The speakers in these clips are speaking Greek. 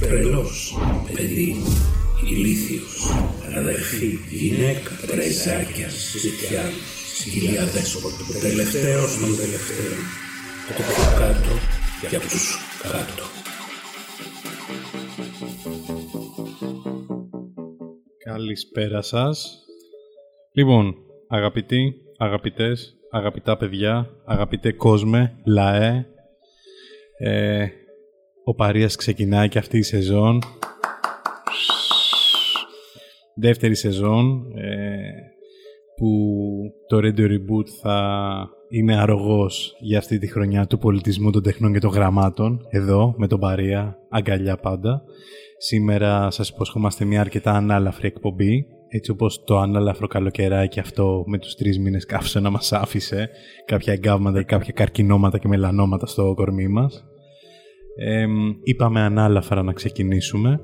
τρελός, παιδί, ηλίθιος, αδερφή, γυναίκα, πρεζάκια, ζητιά, σκυλιά δέσποτο, τελευταίος των τελευταίων, το πιο κάτω για τους κάτω. Καλησπέρα σας. Λοιπόν, αγαπητοί, αγαπητές, αγαπητά παιδιά, αγαπητέ κόσμε, λαέ, ε, ο Παρίας ξεκινάει και αυτή η σεζόν. Δεύτερη σεζόν ε, που το Radio Reboot θα είναι αρρωγός για αυτή τη χρονιά του πολιτισμού, των τεχνών και των γραμμάτων εδώ με τον Παρία, αγκαλιά πάντα. Σήμερα σας υποσχόμαστε μια αρκετά ανάλαφρη εκπομπή έτσι όπως το ανάλαφρο καλοκαιράκι αυτό με τους τρεις μήνες κάφησε να μας άφησε κάποια εγκάβματα ή κάποια καρκινώματα και μελανόματα στο κορμί μας. Ε, είπαμε ανάλαφρα να ξεκινήσουμε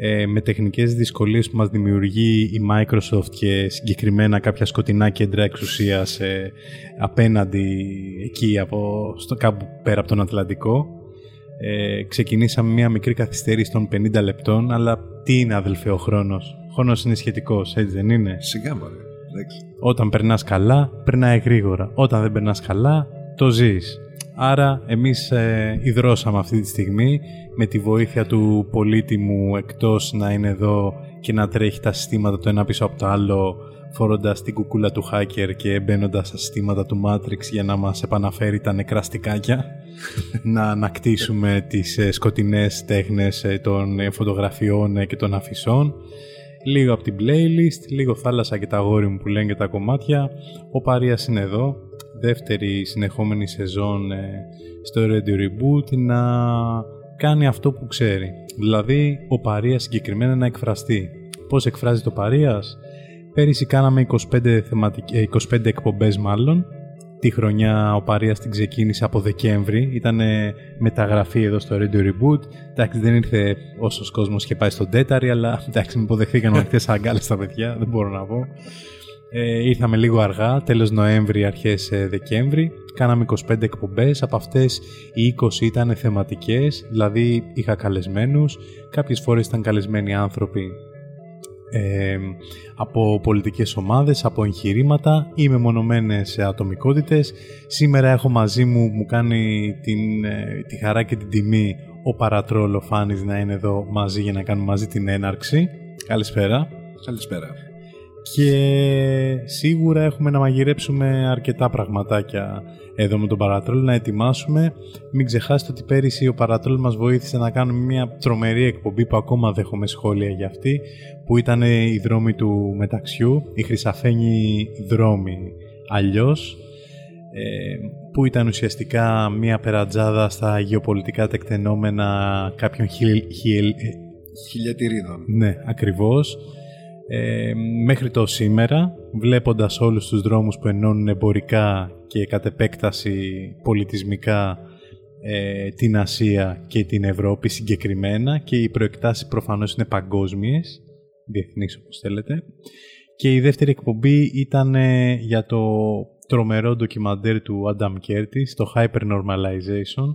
ε, με τεχνικές δυσκολίες που μας δημιουργεί η Microsoft και συγκεκριμένα κάποια σκοτεινά κέντρα εξουσίας ε, απέναντι εκεί από, στο, κάπου πέρα από τον Ατλαντικό. Ε, ξεκινήσαμε μια μικρή καθυστέρηση των 50 λεπτών, αλλά τι είναι αδελφέ ο χρόνος; Ο χρόνος είναι σχετικός, έτσι δεν είναι; Σιγά μωρέ. Όταν περνάς καλά, περνάει γρήγορα. Όταν δεν περνάς καλά, το ζεις. Άρα εμείς ε, ιδρώσαμε αυτή τη στιγμή με τη βοήθεια του πολίτιμου εκτός να είναι εδώ και να τρέχει τα συστήματα το ένα πίσω από το άλλο φορώντας την κουκούλα του hacker και μπαίνοντας στα συστήματα του Matrix για να μας επαναφέρει τα νεκρά στικάκια να ανακτήσουμε τις ε, σκοτεινές τέχνες ε, των ε, φωτογραφιών και των αφισών. Λίγο από την playlist, λίγο θάλασσα και τα γόρι μου που λένε και τα κομμάτια. Ο Παρίας είναι εδώ δεύτερη συνεχόμενη σεζόν στο Radio Reboot να κάνει αυτό που ξέρει δηλαδή ο Παρίας συγκεκριμένα να εκφραστεί πώς εκφράζει το Παρίας; Πέρυσι κάναμε 25, θεματικ... 25 εκπομπές μάλλον. Τη χρονιά ο Παρίας την ξεκίνησε από Δεκέμβρη. Ήταν μεταγραφή εδώ στο Radio Reboot. Εντάξει, δεν ήρθε όσο κόσμος είχε πάει στον Τέταρη, αλλά εντάξει, με υποδεχθήκαν ανοιχτές αγκάλες στα παιδιά, δεν μπορώ να πω. Ε, ήρθαμε λίγο αργά, τέλος Νοέμβρη, αρχές ε, Δεκέμβρη. Κάναμε 25 εκπομπές, από αυτές οι 20 ήταν θεματικές, δηλαδή είχα καλεσμένους. Κάποιες φορές ήταν καλεσμένοι άνθρωποι ε, από πολιτικές ομάδες, από εγχειρήματα ή μεμονωμένες ατομικότητες. Σήμερα έχω μαζί μου, μου κάνει την, ε, τη χαρά και την τιμή ο Παρατρόλο Φάνης να είναι εδώ μαζί για να κάνουμε μαζί την έναρξη. Καλησπέρα. Καλησπέρα. Και σίγουρα έχουμε να μαγειρέψουμε αρκετά πραγματάκια εδώ με τον Παρατρόλ να ετοιμάσουμε. Μην ξεχάσετε ότι πέρυσι ο Παρατρόλ μας βοήθησε να κάνουμε μια τρομερή εκπομπή που ακόμα δέχομαι σχόλια για αυτή που ήταν η δρόμη του μεταξιού, η χρυσαφένη δρόμη αλλιώς ε, που ήταν ουσιαστικά μια περατζάδα στα γεωπολιτικά τεκτενόμενα κάποιων χιλ, χιλ, χιλιατηρίδων. Ναι, ακριβώς. Ε, μέχρι το σήμερα, βλέποντας όλους τους δρόμους που ενώνουν εμπορικά και κατ' επέκταση πολιτισμικά ε, την Ασία και την Ευρώπη συγκεκριμένα και οι προεκτάσεις προφανώς είναι παγκόσμιες, διεθνείς όπως θέλετε. Και η δεύτερη εκπομπή ήταν ε, για το τρομερό ντοκιμαντέρ του Adam Curtis, το Hypernormalization,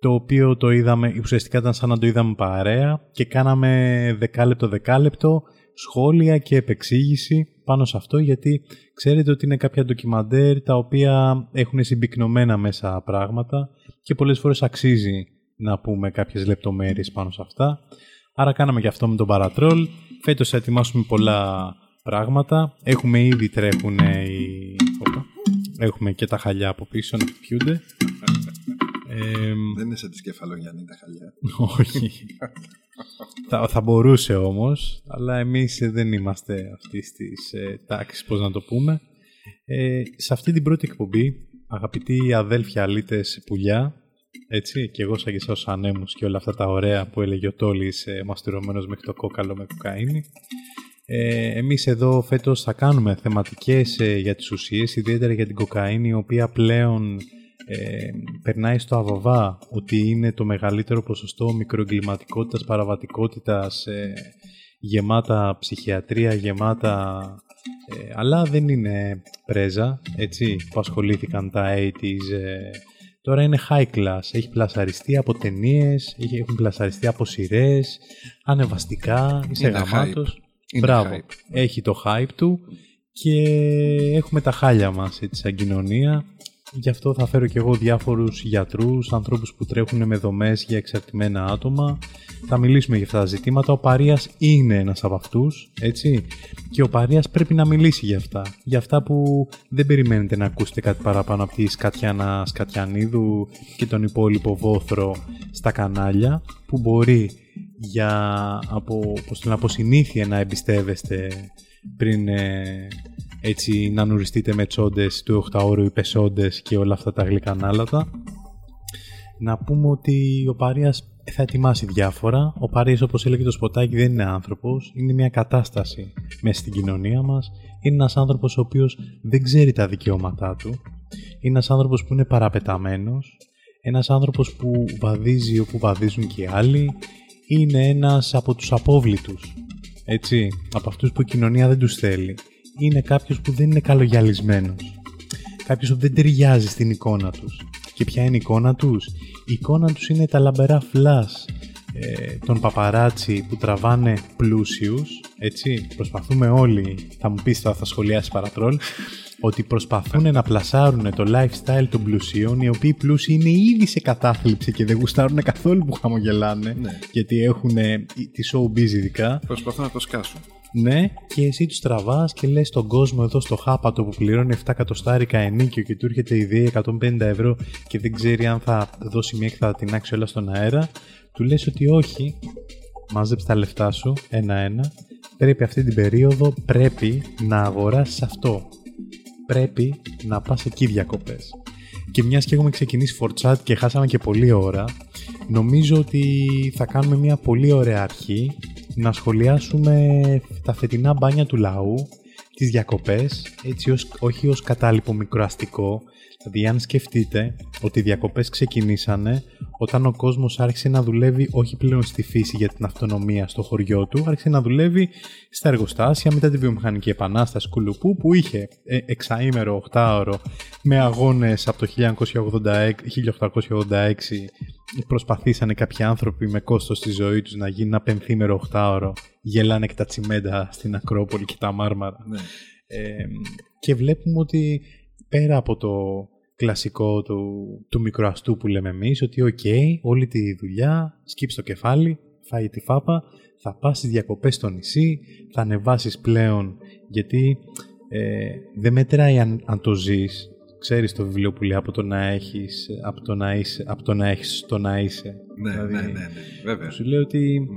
το οποίο το είδαμε, ουσιαστικά ήταν σαν να το είδαμε παρέα και κάναμε δεκάλεπτο δεκάλεπτο σχόλια και επεξήγηση πάνω σε αυτό γιατί ξέρετε ότι είναι κάποια ντοκιμαντέρ τα οποία έχουν συμπυκνωμένα μέσα πράγματα και πολλές φορές αξίζει να πούμε κάποιες λεπτομέρειες πάνω σε αυτά. Άρα κάναμε και αυτό με τον Παρατρόλ. Φέτος θα ετοιμάσουμε πολλά πράγματα. Έχουμε ήδη τρέχουν οι... Έχουμε και τα χαλιά από πίσω να πιούνται. Δεν είναι σαν τη Κεφαλογιάννη τα χαλιά. Όχι. θα, θα μπορούσε όμως, αλλά εμείς δεν είμαστε αυτή της ε, τάξης, πώς να το πούμε. Ε, σε αυτή την πρώτη εκπομπή, αγαπητοί αδέλφια αλήτες πουλιά, Έτσι, και εγώ σαν και στους ανέμους και όλα αυτά τα ωραία που έλεγε ο Τόλης ε, μαστυρωμένος μέχρι το κόκαλο με κοκαίνη. Ε, εμείς εδώ φέτος θα κάνουμε θεματικές ε, για τις ουσίες, ιδιαίτερα για την κοκαίνη, η οποία πλέον ε, περνάει στο αβαβά ότι είναι το μεγαλύτερο ποσοστό μικροεγκληματικότητας, παραβατικότητας, ε, γεμάτα ψυχιατρία, γεμάτα... Ε, αλλά δεν είναι πρέζα, έτσι, που ασχολήθηκαν τα 80's. Ε, τώρα είναι high class, έχει πλασαριστεί από ταινίες, έχουν πλασαριστεί από σειρές, ανεβαστικά, είσαι γαμάτος. Μπράβο, έχει το hype του και έχουμε τα χάλια μας έτσι, σαν κοινωνία. Γι' αυτό θα φέρω και εγώ διάφορους γιατρούς, ανθρώπους που τρέχουν με δομές για εξαρτημένα άτομα. Θα μιλήσουμε για αυτά τα ζητήματα. Ο Παρίας είναι ένας από αυτούς, έτσι. Και ο Παρίας πρέπει να μιλήσει για αυτά. Για αυτά που δεν περιμένετε να ακούσετε κάτι παραπάνω από τη Σκατιάνα Σκατιανίδου και τον υπόλοιπο βόθρο στα κανάλια, που μπορεί για από, από συνήθεια να εμπιστεύεστε πριν ε, έτσι να νουριστείτε με τσόντες του 8 ώρου ή πεσόντες και όλα αυτά τα γλυκά Να πούμε ότι ο Παρίας θα ετοιμάσει διάφορα. Ο Παρίας όπως έλεγε το σποτάκι δεν είναι άνθρωπος, είναι μια κατάσταση μέσα στην κοινωνία μας. Είναι ένας άνθρωπος ο οποίος δεν ξέρει τα δικαιώματά του. Είναι ένας άνθρωπος που είναι παραπεταμένος. Ένας άνθρωπος που βαδίζει όπου βαδίζουν και οι άλλοι. Είναι ένας από τους απόβλητους. Έτσι, από αυτούς που η κοινωνία δεν τους θέλει είναι κάποιος που δεν είναι καλογιαλισμένος. Κάποιος που δεν ταιριάζει στην εικόνα τους. Και ποια είναι η εικόνα τους; Η εικόνα τους είναι τα λαμπερά φλάς ε, των παπαράτσι που τραβάνε πλούσιους, έτσι, προσπαθούμε όλοι, θα μου πεις τώρα θα σχολιάσεις παρατρόλ, ότι προσπαθούν να πλασάρουν το lifestyle των πλουσίων, οι οποίοι πλούσιοι είναι ήδη σε κατάθλιψη και δεν γουστάρουν καθόλου που χαμογελάνε, ναι. γιατί έχουν τη showbiz ειδικά. Προσπαθούν να το σκάσουν. Ναι, και εσύ τους τραβάς και λες στον κόσμο εδώ στο χάπατο που πληρώνει 7 εκατοστάρικα ενίκιο και του έρχεται η ιδέα 150 ευρώ και δεν ξέρει αν θα δώσει μια και θα την άξει όλα στον αέρα. Του λες ότι όχι, μάζεψε τα λεφτά σου ένα-ένα. Πρέπει αυτή την περίοδο πρέπει να αγοράσεις αυτό. Πρέπει να πας εκεί διακοπές. Και μιας και έχουμε ξεκινήσει for και χάσαμε και πολλή ώρα, νομίζω ότι θα κάνουμε μια πολύ ωραία αρχή να σχολιάσουμε τα φετινά μπάνια του λαού, τις διακοπές, έτσι ως, όχι ως κατάλοιπο μικροαστικό, Δηλαδή, αν σκεφτείτε ότι οι διακοπές ξεκινήσανε όταν ο κόσμος άρχισε να δουλεύει όχι πλέον στη φύση για την αυτονομία στο χωριό του, άρχισε να δουλεύει στα εργοστάσια μετά τη βιομηχανική επανάσταση Κουλουπού που είχε ε, εξαήμερο, οχτάωρο με αγώνες από το 1886 προσπαθήσανε κάποιοι άνθρωποι με κόστος τη ζωή τους να γίνει ένα πενθήμερο οχτάωρο γελάνε και τα τσιμέντα στην Ακρόπολη και τα Μάρμαρα. Ναι. Ε, και βλέπουμε ότι πέρα από το κλασικό του, του μικροαστού που λέμε εμείς, ότι οκ, όλη τη δουλειά, σκύψει το κεφάλι, φάει τη φάπα, θα πας στις διακοπές στο νησί, θα ανεβάσεις πλέον, γιατί ε, δεν μετράει αν, αν το ζεις, ξέρεις το βιβλίο που λέει από το να έχεις, από το να, είσαι, από το να έχεις στο να είσαι. Ναι, δηλαδή, ναι, ναι, ναι, βέβαια. Σου λέει ότι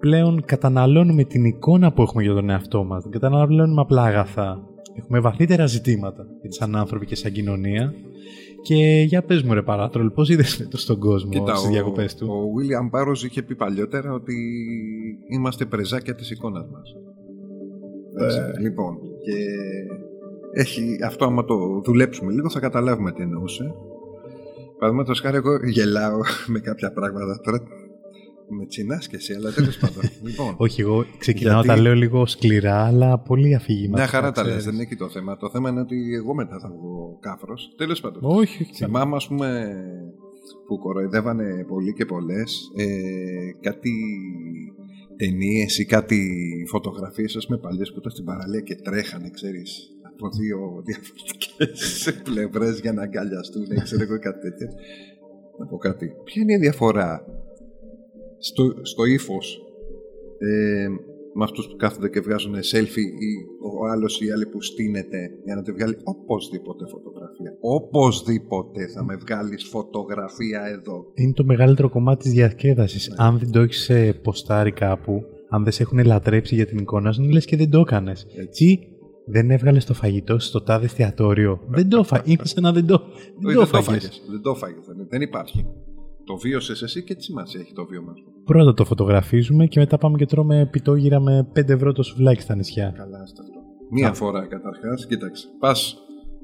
πλέον καταναλώνουμε την εικόνα που έχουμε για τον εαυτό μας, δεν καταναλώνουμε απλά αγαθά. Έχουμε βαθύτερα ζητήματα σαν άνθρωποι και σαν κοινωνία. Και για πες μου ρε Παράτρολ, πώς είδες το στον κόσμο Κοίτα, στις διακοπές του; Ο William Πάρος είχε πει παλιότερα ότι είμαστε πρεζάκια της εικόνας μας. Ε. Λοιπόν, και έχει, αυτό άμα το δουλέψουμε λίγο θα καταλάβουμε τι εννοούσε. Παραδείγματος χάρη, εγώ γελάω με κάποια πράγματα. Τώρα με τσινάς και εσύ, αλλά τέλος πάντων. λοιπόν, Όχι, εγώ ξεκινάω γιατί... τα λέω λίγο σκληρά, αλλά πολύ αφήγημα. Μια χαρά τα λες, δεν είναι εκεί το θέμα. Το θέμα είναι ότι εγώ μετά θα βγω κάφρος. Τέλος πάντων. Όχι, Θυμάμαι, ας πούμε, που κοροϊδεύανε πολλοί και πολλές ε, κάτι ταινίες ή κάτι φωτογραφίες, ας πούμε, παλιές που ήταν στην παραλία και τρέχανε, ξέρεις, από δύο διαφορετικές πλευρές για να αγκαλιαστούν, ξέρω εγώ κάτι τέτοιο. Να πω κάτι. Ποια είναι η διαφορά στο, στο ύφος ε, με αυτούς που κάθονται και βγάζουν selfie ή ο άλλος ή άλλοι που στείνεται για να τη βγάλει οπωσδήποτε φωτογραφία. Οπωσδήποτε θα με βγάλεις φωτογραφία εδώ. Είναι το μεγαλύτερο κομμάτι της διασκέδασης. Ναι. Αν δεν το έχεις ε, ποστάρει κάπου, αν δεν σε έχουν λατρέψει για την εικόνα σου, λες και δεν το έκανες. Τι δεν έβγαλες το φαγητό στο τάδε εστιατόριο. δεν το φάγε. Είναι σαν να δεν το. Δεν το φάγες. Δεν το φάγες. Δεν υπάρχει. Το βίωσες εσύ και τι σημασία έχει το βίωμα σου. Πρώτα το φωτογραφίζουμε και μετά πάμε και τρώμε πιτόγυρα με 5 ευρώ το σουβλάκι στα νησιά. Καλά, αυτό. Μία φορά καταρχάς, κοίταξε. Πας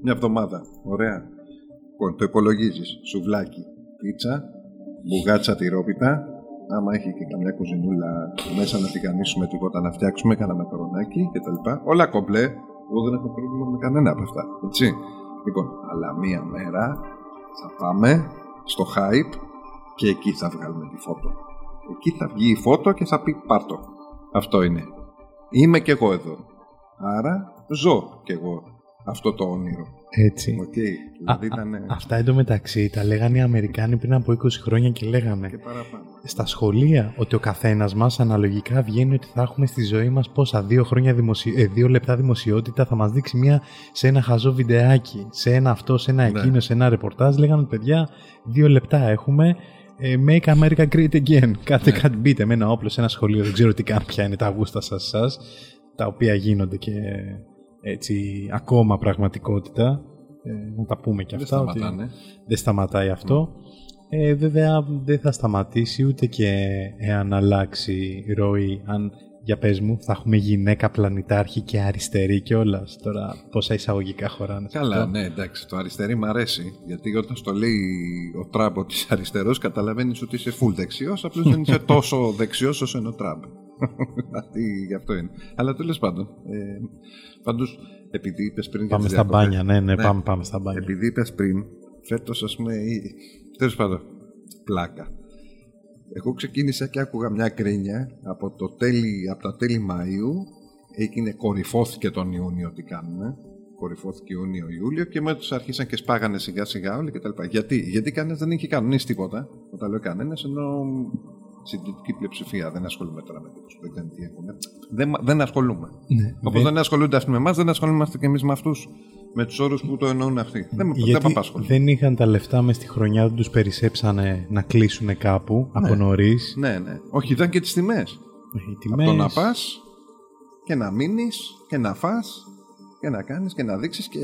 μια εβδομάδα. Ωραία. Λοιπόν, το υπολογίζεις. Σουβλάκι, πίτσα, μπουγάτσα τυρόπιτα. Άμα έχει και καμιά κουζινούλα μέσα να τηγανίσουμε τίποτα, να φτιάξουμε κανένα μακαρονάκι κτλ. Όλα κομπλέ. Εγώ δεν έχω πρόβλημα με κανένα από αυτά. Έτσι. Λοιπόν, αλλά μία μέρα θα πάμε στο hype και εκεί θα βγάλουμε τη φώτο. Εκεί θα βγει η φώτο και θα πει πάρτο. Αυτό είναι. Είμαι κι εγώ εδώ. Άρα ζω κι εγώ αυτό το όνειρο. Έτσι. Okay. Α, Δηλαδή ήταν. α, αυτά εντωμεταξύ τα λέγανε οι Αμερικάνοι πριν από 20 χρόνια και λέγανε και παραπάνω. στα σχολεία ότι ο καθένας μας αναλογικά βγαίνει ότι θα έχουμε στη ζωή μας πόσα δύο, χρόνια δημοσι... ε, δύο λεπτά δημοσιότητα θα μας δείξει μια σε ένα χαζό βιντεάκι, σε ένα αυτό, σε ένα Ναι. εκείνο, σε ένα ρεπορτάζ. Λέγανε παιδιά δύο λεπτά έχουμε ε, Make America Great Again. Κάτε Ναι. κάτι μπείτε με ένα όπλο σε ένα σχολείο. Δεν ξέρω τι καν ποια είναι τα γούστα σας, σας τα οποία γίνονται και έτσι ακόμα πραγματικότητα. Ε, να τα πούμε και Δεν αυτά. ότι- σταματάνε. δεν σταματάει αυτό. Ε, βέβαια δεν θα σταματήσει ούτε και εάν αλλάξει ροή. Αν για πες μου θα έχουμε γυναίκα πλανητάρχη και αριστερή κιόλας. Τώρα πόσα εισαγωγικά χωράνε. σε Καλά, αυτό. ναι, εντάξει, το αριστερή μου αρέσει. Γιατί όταν στο λέει ο Τραμπ ότι είσαι αριστερός, καταλαβαίνεις ότι είσαι full δεξιός, απλώς δεν είσαι τόσο δεξιός όσο είναι ο Τραμπ. Δηλαδή, γι' αυτό είναι. Αλλά τέλος πάντων. Ε, Πάντως, επειδή είπες πριν. για Πάμε τις στα διακοπές, μπάνια, ναι, ναι, Ναι. πάμε, πάμε στα μπάνια. Επειδή είπες πριν, φέτος ας πούμε. Τέλος πάντων, πλάκα. Εγώ ξεκίνησα και άκουγα μια κρίνια από, το τέλη, από τα τέλη Μαΐου. Έγινε, κορυφώθηκε τον Ιούνιο τι κάνουμε. Κορυφώθηκε Ιούνιο-Ιούλιο και μετά τους άρχισαν και σπάγανε σιγά σιγά όλοι κτλ. Γιατί, Γιατί κανένας δεν είχε κανονίσει τίποτα. Όταν λέω κανένας, ενώ συντηρητική πλειοψηφία. Δεν ασχολούμαι τώρα με τέτοιου που δεν ξέρουν τι έχουν. Δεν, μα- δεν ασχολούμαι. Ναι, Όπως δεν- δεν ασχολούνται αυτοί με εμάς, δεν ασχολούμαστε και εμείς με αυτούς. Με τους όρους που το εννοούν αυτοί. Δεν, με- δεν με Γιατί απασχολεί. δεν είχαν τα λεφτά μες στη χρονιά, δεν τους περισσέψανε να κλείσουν κάπου από νωρίς. Ναι, ναι. Όχι, ήταν και τις τιμές. Οι Από το να τιμές, πας και να μείνεις και να φά και να κάνεις και να δείξεις και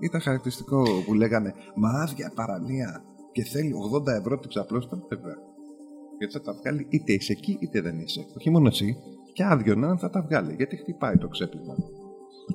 ήταν χαρακτηριστικό που λέγανε Μα άδεια παραλία και θέλει 80 ευρώ την ξαπλώστα. Βέβαια. Γιατί θα τα βγάλει είτε είσαι εκεί είτε δεν είσαι. Όχι μόνο εσύ, και άδειο να είναι, θα τα βγάλει. Γιατί χτυπάει το ξέπλυμα.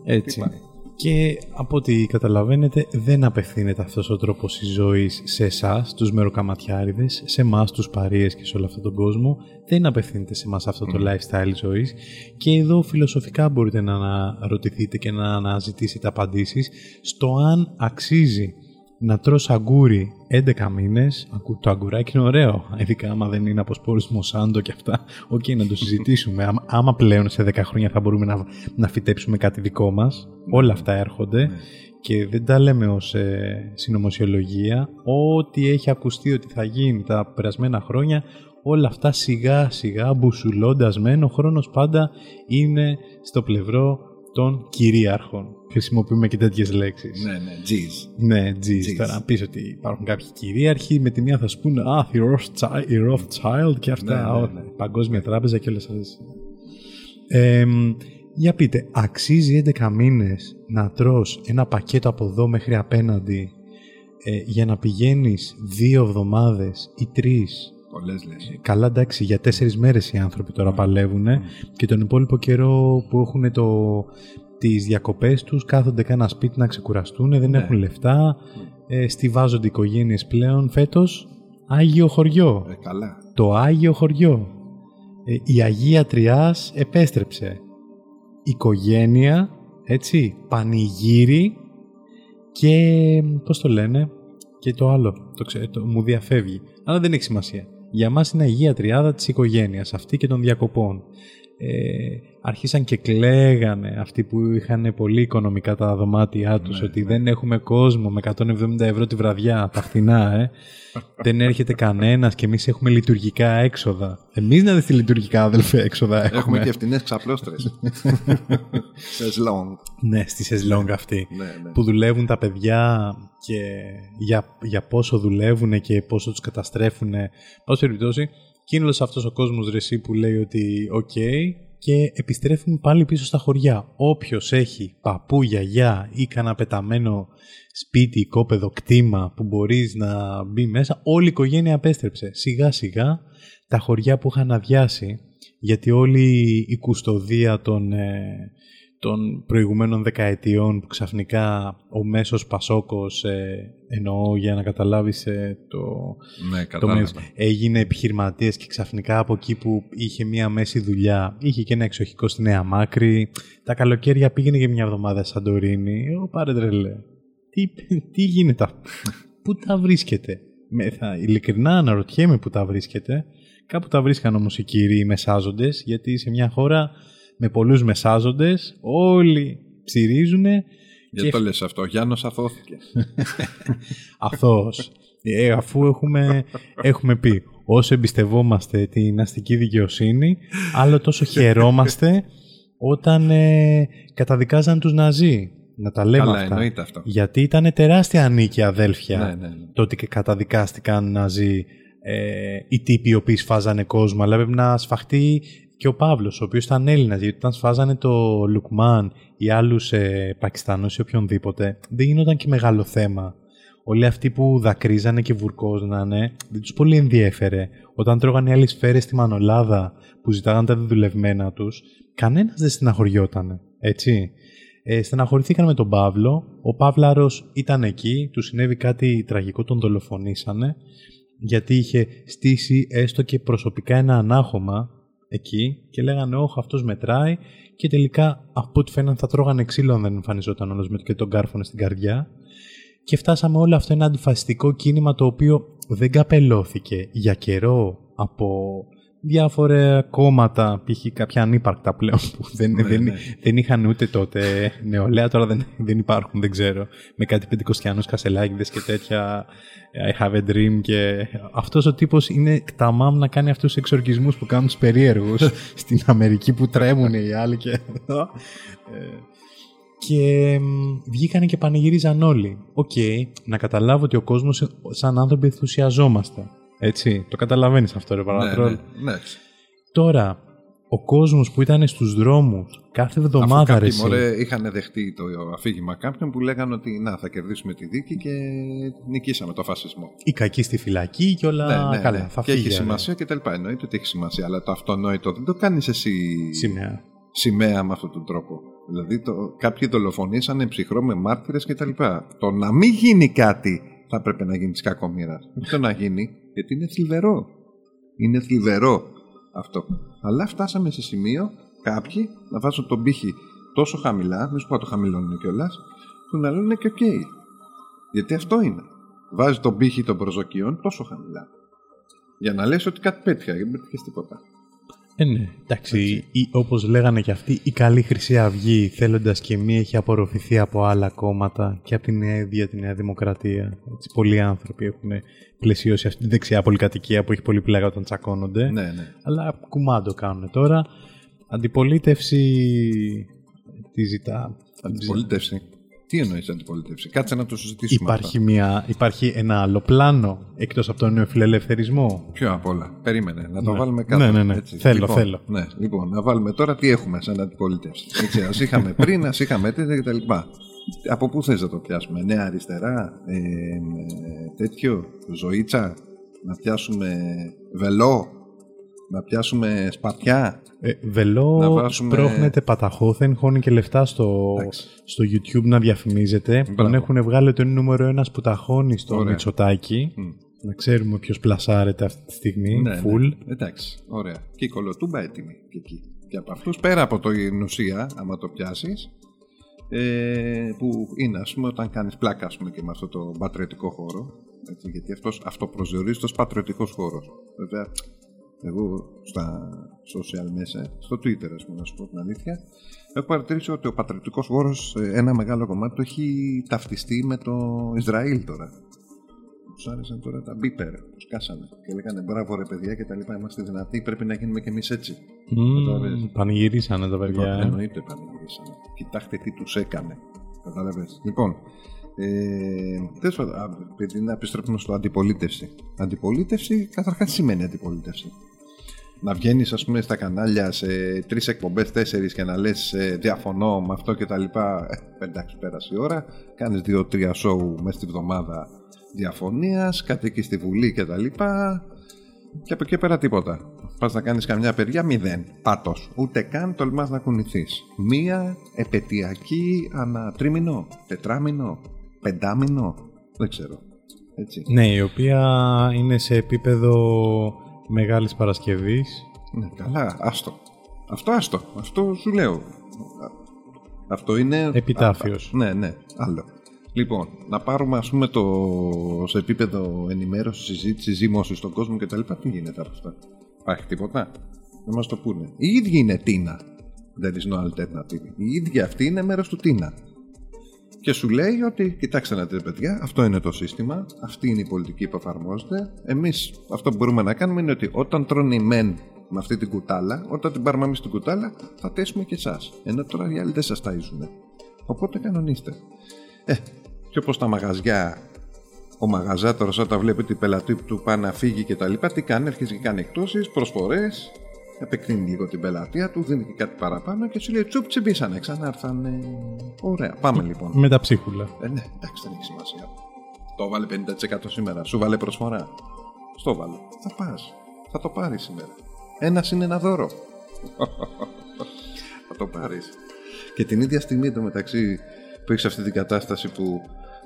έτσι. Χτυπάει. Και από ό,τι καταλαβαίνετε δεν απευθύνεται αυτός ο τρόπος της ζωής σε εσάς, τους μεροκαματιάριδες, σε εμάς τους παρείες και σε όλο αυτόν τον κόσμο. Δεν απευθύνεται σε εμάς αυτό το lifestyle ζωής και εδώ φιλοσοφικά μπορείτε να αναρωτηθείτε και να αναζητήσετε απαντήσεις στο αν αξίζει να τρως αγκούρι 11 μήνες, Ακού- το αγκουράκι είναι ωραίο, ειδικά άμα δεν είναι από σπόρους Μονσάντο και αυτά, οκ, να το συζητήσουμε. άμα, άμα πλέον σε 10 χρόνια θα μπορούμε να, να φυτέψουμε κάτι δικό μας, όλα αυτά έρχονται και δεν τα λέμε ως ε, συνωμοσιολογία. Ό,τι έχει ακουστεί ότι θα γίνει τα περασμένα χρόνια, όλα αυτά σιγά σιγά μπουσουλώντας μεν, ο χρόνος πάντα είναι στο πλευρό των κυρίαρχων. Χρησιμοποιούμε και τέτοιες λέξεις. Ναι, ναι, jeez. Ναι, τζις. Τζις. Τώρα να πεις ότι υπάρχουν κάποιοι κυρίαρχοι, με τη μία θα σου πούνε «Α, η Rothschild, η Rothschild» και αυτά, Ναι, ναι, ό, ναι. Παγκόσμια Τράπεζα και όλες αυτές. Ε, για πείτε, αξίζει 11 μήνες να τρως ένα πακέτο από εδώ μέχρι απέναντι ε, για να πηγαίνεις δύο εβδομάδες ή τρεις Πολλές λες. Καλά εντάξει, για τέσσερις μέρες οι άνθρωποι τώρα παλεύουν και τον υπόλοιπο καιρό που έχουν το, τις διακοπές τους κάθονται κάνα σπίτι να ξεκουραστούν, δεν Ναι. έχουν λεφτά, ε, στηβάζονται οι οικογένειες πλέον φέτος. Άγιο χωριό, Ε, καλά. το Άγιο χωριό. Ε, η Αγία Τριάς επέστρεψε. Οικογένεια, έτσι, πανηγύρι και πώς το λένε και το άλλο, το, ξέ, το μου διαφεύγει. Αλλά δεν έχει σημασία. Για μας είναι Αγία Τριάδα της οικογένειας, αυτή και των διακοπών. Ε, αρχίσαν και κλαίγανε αυτοί που είχαν πολύ οικονομικά τα δωμάτια τους ότι δεν έχουμε κόσμο με 170 ευρώ τη βραδιά, τα φθηνά, ε. δεν έρχεται κανένας και εμείς έχουμε λειτουργικά έξοδα. Εμείς να δεις τι λειτουργικά αδελφέ έξοδα έχουμε. Έχουμε και φτηνές ξαπλώστρες. Σεζλόνγκ. Ναι, στη σεζλόνγκ αυτή. Ναι, ναι. Που δουλεύουν τα παιδιά και για, για πόσο δουλεύουν και πόσο τους καταστρέφουν. Πάση περιπτώσει, και είναι όλος αυτός ο κόσμος ρε εσύ που λέει ότι οκ, και επιστρέφουμε πάλι πίσω στα χωριά. Όποιος έχει παππού, γιαγιά ή κανένα πεταμένο σπίτι, κόπεδο, κτήμα που μπορείς να μπει μέσα, όλη η οικογένεια επέστρεψε. Σιγά σιγά τα χωριά που είχαν αδειάσει, γιατί όλη η κουστοδία των, ε, των προηγουμένων δεκαετιών που ξαφνικά ο μέσος Πασόκος, ε, εννοώ για να καταλάβεις ε, το, Ναι, το κατάλαβα. μέσο, έγινε επιχειρηματίας και ξαφνικά από εκεί που είχε μία μέση δουλειά, είχε και ένα εξοχικό στη Νέα Μάκρη, τα καλοκαίρια πήγαινε για μια εβδομάδα στη Σαντορίνη, εγώ πάρε τρελέ. Τι, τι γίνεται αυτό, πού τα βρίσκεται; Με, θα, ειλικρινά αναρωτιέμαι πού τα βρίσκεται. Κάπου τα βρίσκαν όμως οι κύριοι μεσάζοντες, γιατί σε μια χώρα με πολλούς μεσάζοντες, όλοι ψυρίζουνε Γιατί το λες αυτό, ο Γιάννος αθώθηκε. αθώος. Ε, αφού έχουμε, έχουμε πει όσο εμπιστευόμαστε την αστική δικαιοσύνη, άλλο τόσο χαιρόμαστε όταν ε, καταδικάζαν τους Ναζί. Να τα λέμε Καλά, αυτά. εννοείται αυτό. Γιατί ήταν τεράστια ανήκη αδέλφια Ναι, ναι, ναι. το ότι και καταδικάστηκαν Ναζί ε, οι τύποι οι οποίοι σφάζανε κόσμο, αλλά πρέπει να σφαχτεί και ο Παύλος, ο οποίος ήταν Έλληνας, γιατί όταν σφάζανε το Λουκμάν ή άλλους ε, Πακιστανούς ή οποιονδήποτε, δεν γινόταν και μεγάλο θέμα. Όλοι αυτοί που δακρύζανε και βουρκόζνανε, δεν τους πολύ ενδιέφερε. Όταν τρώγανε οι άλλοι σφαίρες στη μανολάδα που ζητάγαν τα δεδουλευμένα τους, κανένας δεν στεναχωριότανε, έτσι. Ε, στεναχωρηθήκαν με τον Παύλο. Ο Παύλαρος ήταν εκεί, του συνέβη κάτι τραγικό, τον δολοφονήσανε, γιατί είχε στήσει έστω και προσωπικά ένα ανάχωμα εκεί και λέγανε «Όχ, αυτός μετράει» και τελικά από ό,τι φαίνεται θα τρώγανε ξύλο αν δεν εμφανιζόταν όλος με και τον κάρφωνε στην καρδιά. Και φτάσαμε όλο αυτό ένα αντιφασιστικό κίνημα το οποίο δεν καπελώθηκε για καιρό από διάφορα κόμματα, π.χ. κάποια ανύπαρκτα πλέον που δεν, Ναι, δεν, ναι. δεν είχαν ούτε τότε νεολαία, τώρα δεν, δεν υπάρχουν, δεν ξέρω. Με κάτι πεντηκοστιανούς κασελάκιδες και τέτοια I have a dream και αυτός ο τύπος είναι κταμάμ να κάνει αυτούς τους εξορκισμούς που κάνουν τους περίεργους στην Αμερική που τρέμουν οι άλλοι και εδώ. Ε, και μ, βγήκανε και πανηγυρίζαν όλοι. Οκ, να καταλάβω ότι ο κόσμος σαν άνθρωποι ενθουσιαζόμαστε. Έτσι, το καταλαβαίνεις αυτό ρε Ναι, Paratroll. ναι, ναι. Τώρα, ο κόσμος που ήταν στους δρόμους κάθε Αφού εβδομάδα ρε κάποιοι εσύ, μωρέ είχαν δεχτεί το αφήγημα κάποιων που λέγανε ότι να, θα κερδίσουμε τη δίκη και νικήσαμε το φασισμό. οι κακοί στη φυλακή και όλα καλά, θα και φύγει. έχει ρε. σημασία και τα λοιπά. Εννοείται ότι έχει σημασία, αλλά το αυτονόητο δεν το κάνεις εσύ Σημαία. σημαία με αυτόν τον τρόπο. Δηλαδή το, κάποιοι δολοφονήσανε ψυχρό με μάρτυρες και τα λοιπά. Το να μην γίνει κάτι θα πρέπει να γίνει της κακομοίρας. Όχι το να γίνει, γιατί είναι θλιβερό. Είναι θλιβερό αυτό. Αλλά φτάσαμε σε σημείο κάποιοι να βάζουν τον πύχη τόσο χαμηλά, μην σου πω να το χαμηλώνουν κιόλας, που να λένε και οκ. Γιατί αυτό είναι. Βάζει τον πύχη των προσδοκιών τόσο χαμηλά. Για να λες ότι κάτι πέτυχα, δεν πέτυχες τίποτα. Ε, ναι. Εντάξει, η, όπως λέγανε και αυτοί, η καλή Χρυσή Αυγή θέλοντας και μη έχει απορροφηθεί από άλλα κόμματα και από την ίδια τη Νέα Δημοκρατία. Έτσι, πολλοί άνθρωποι έχουν πλαισιώσει αυτή τη δεξιά πολυκατοικία που έχει πολύ πλάγα όταν τσακώνονται. Ναι, ναι. Αλλά κουμάντο κάνουν τώρα. Αντιπολίτευση τη ζητά. Αντιπολίτευση. Τι εννοείς αντιπολίτευση, κάτσε να το συζητήσουμε. Υπάρχει, μια, υπάρχει ένα άλλο πλάνο εκτός από τον νεοφιλελευθερισμό. αυτό. Ποιο απ' όλα. Περίμενε, να το Ναι. βάλουμε κάτω. Ναι, ναι, ναι. Θέλω, λοιπόν, θέλω. Ναι, λοιπόν, να βάλουμε τώρα τι έχουμε σαν αντιπολίτευση. Έτσι, ας είχαμε πριν, ας είχαμε τέτοια κτλ. Από πού θες να το πιάσουμε, Νέα Αριστερά, ε, ε, τέτοιο, Ζωήτσα, να πιάσουμε Βελό, να πιάσουμε Σπατιά. Ε, βελό Να βάζουμε- σπρώχνεται παταχώθεν, χώνει και λεφτά στο, Εντάξει. στο YouTube να διαφημίζεται. Τον Μπράβο. έχουν βγάλει ότι είναι νούμερο ένας που τα χώνει στο Ωραία. Μητσοτάκι. Μμ. Να ξέρουμε ποιος πλασάρεται αυτή τη στιγμή. Ναι, full. ναι. Εντάξει, ωραία. Και η κολοτούμπα έτοιμη και εκεί. Και από αυτούς, πέρα από το η ουσία, άμα το πιάσεις, ε, που είναι, ας πούμε, όταν κάνεις πλάκα, ας πούμε, και με αυτό το πατριωτικό χώρο. Έτσι, γιατί αυτός αυτοπροσδιορίζεται ως πατριωτικός χώρος. Βέβαια, εγώ στα social μέσα, στο Twitter, ας πούμε, να σου πω την αλήθεια, έχω παρατηρήσει ότι ο πατριωτικός χώρος, ε, ένα μεγάλο κομμάτι του έχει ταυτιστεί με το Ισραήλ τώρα. Τους άρεσαν τώρα τα μπίπερ που σκάσανε και λέγανε μπράβο ρε παιδιά και τα λοιπά. Είμαστε δυνατοί, πρέπει να γίνουμε κι εμείς έτσι. Μμμ, Κατάλαβες. πανηγυρίσανε τα παιδιά. Λοιπόν, ε. εννοείται πανηγυρίσανε. Κοιτάξτε τι τους έκανε. Καταλαβες. Λοιπόν, ε, τέλος πάντων, α, επειδή να επιστρέψουμε στο αντιπολίτευση. Αντιπολίτευση, καταρχάς τι σημαίνει αντιπολίτευση. να βγαίνεις, ας πούμε, στα κανάλια σε τρεις εκπομπές, τέσσερις και να λες διαφωνώ με αυτό και τα λοιπά. Ε, εντάξει, πέρασε η ώρα. Κάνεις δύο-τρία σοου μέσα στη βδομάδα διαφωνίας, κάτι εκεί στη Βουλή και τα λοιπά. Και από εκεί πέρα τίποτα. Πας να κάνεις καμιά παιδιά, μηδέν. Πάτος. Ούτε καν τολμάς να κουνηθείς. Μία επαιτειακή ανά τρίμηνο, τετράμινο, πεντάμινο. Δεν ξέρω. Έτσι. Ναι, η οποία είναι σε επίπεδο Μεγάλης Παρασκευής. Ναι, καλά, άστο. Αυτό άστο. Αυτό σου λέω. Αυτό είναι... Επιτάφιος. ναι, ναι, άλλο. Λοιπόν, να πάρουμε ας πούμε το σε επίπεδο ενημέρωσης, συζήτησης, ζήμωση στον κόσμο κτλ. Τι γίνεται από αυτά; Υπάρχει τίποτα; Δεν μας το πούνε. Η ίδια είναι Τίνα. There is no alternative. Η ίδια αυτή είναι μέρος του Τίνα και σου λέει ότι κοιτάξτε να δείτε παιδιά, αυτό είναι το σύστημα, αυτή είναι η πολιτική που εφαρμόζεται. Εμείς αυτό που μπορούμε να κάνουμε είναι ότι όταν τρώνε οι μεν με αυτή την κουτάλα, όταν την πάρουμε εμείς την κουτάλα, θα τέσουμε και εσάς. Ενώ τώρα οι άλλοι δεν σας ταΐζουν. Οπότε κανονίστε. Ε, και όπως τα μαγαζιά, ο μαγαζάτορος όταν βλέπει ότι η πελατή του πάει να φύγει και τα λοιπά, τι κάνει, αρχίζει και κάνει εκτόσει, προσφορές, επεκτείνει λίγο την πελατεία του, δίνει και κάτι παραπάνω και σου λέει τσουπ τσιμπήσανε, ξανάρθανε. Ωραία, πάμε λοιπόν. Με τα ψίχουλα. Ε, ναι, εντάξει, δεν έχει σημασία. Το βάλε 50% σήμερα, σου βάλε προσφορά. Στο βάλε. Θα πας. Θα το πάρεις σήμερα. Ένας είναι ένα δώρο. θα το πάρεις. Και την ίδια στιγμή το μεταξύ που έχεις αυτή την κατάσταση που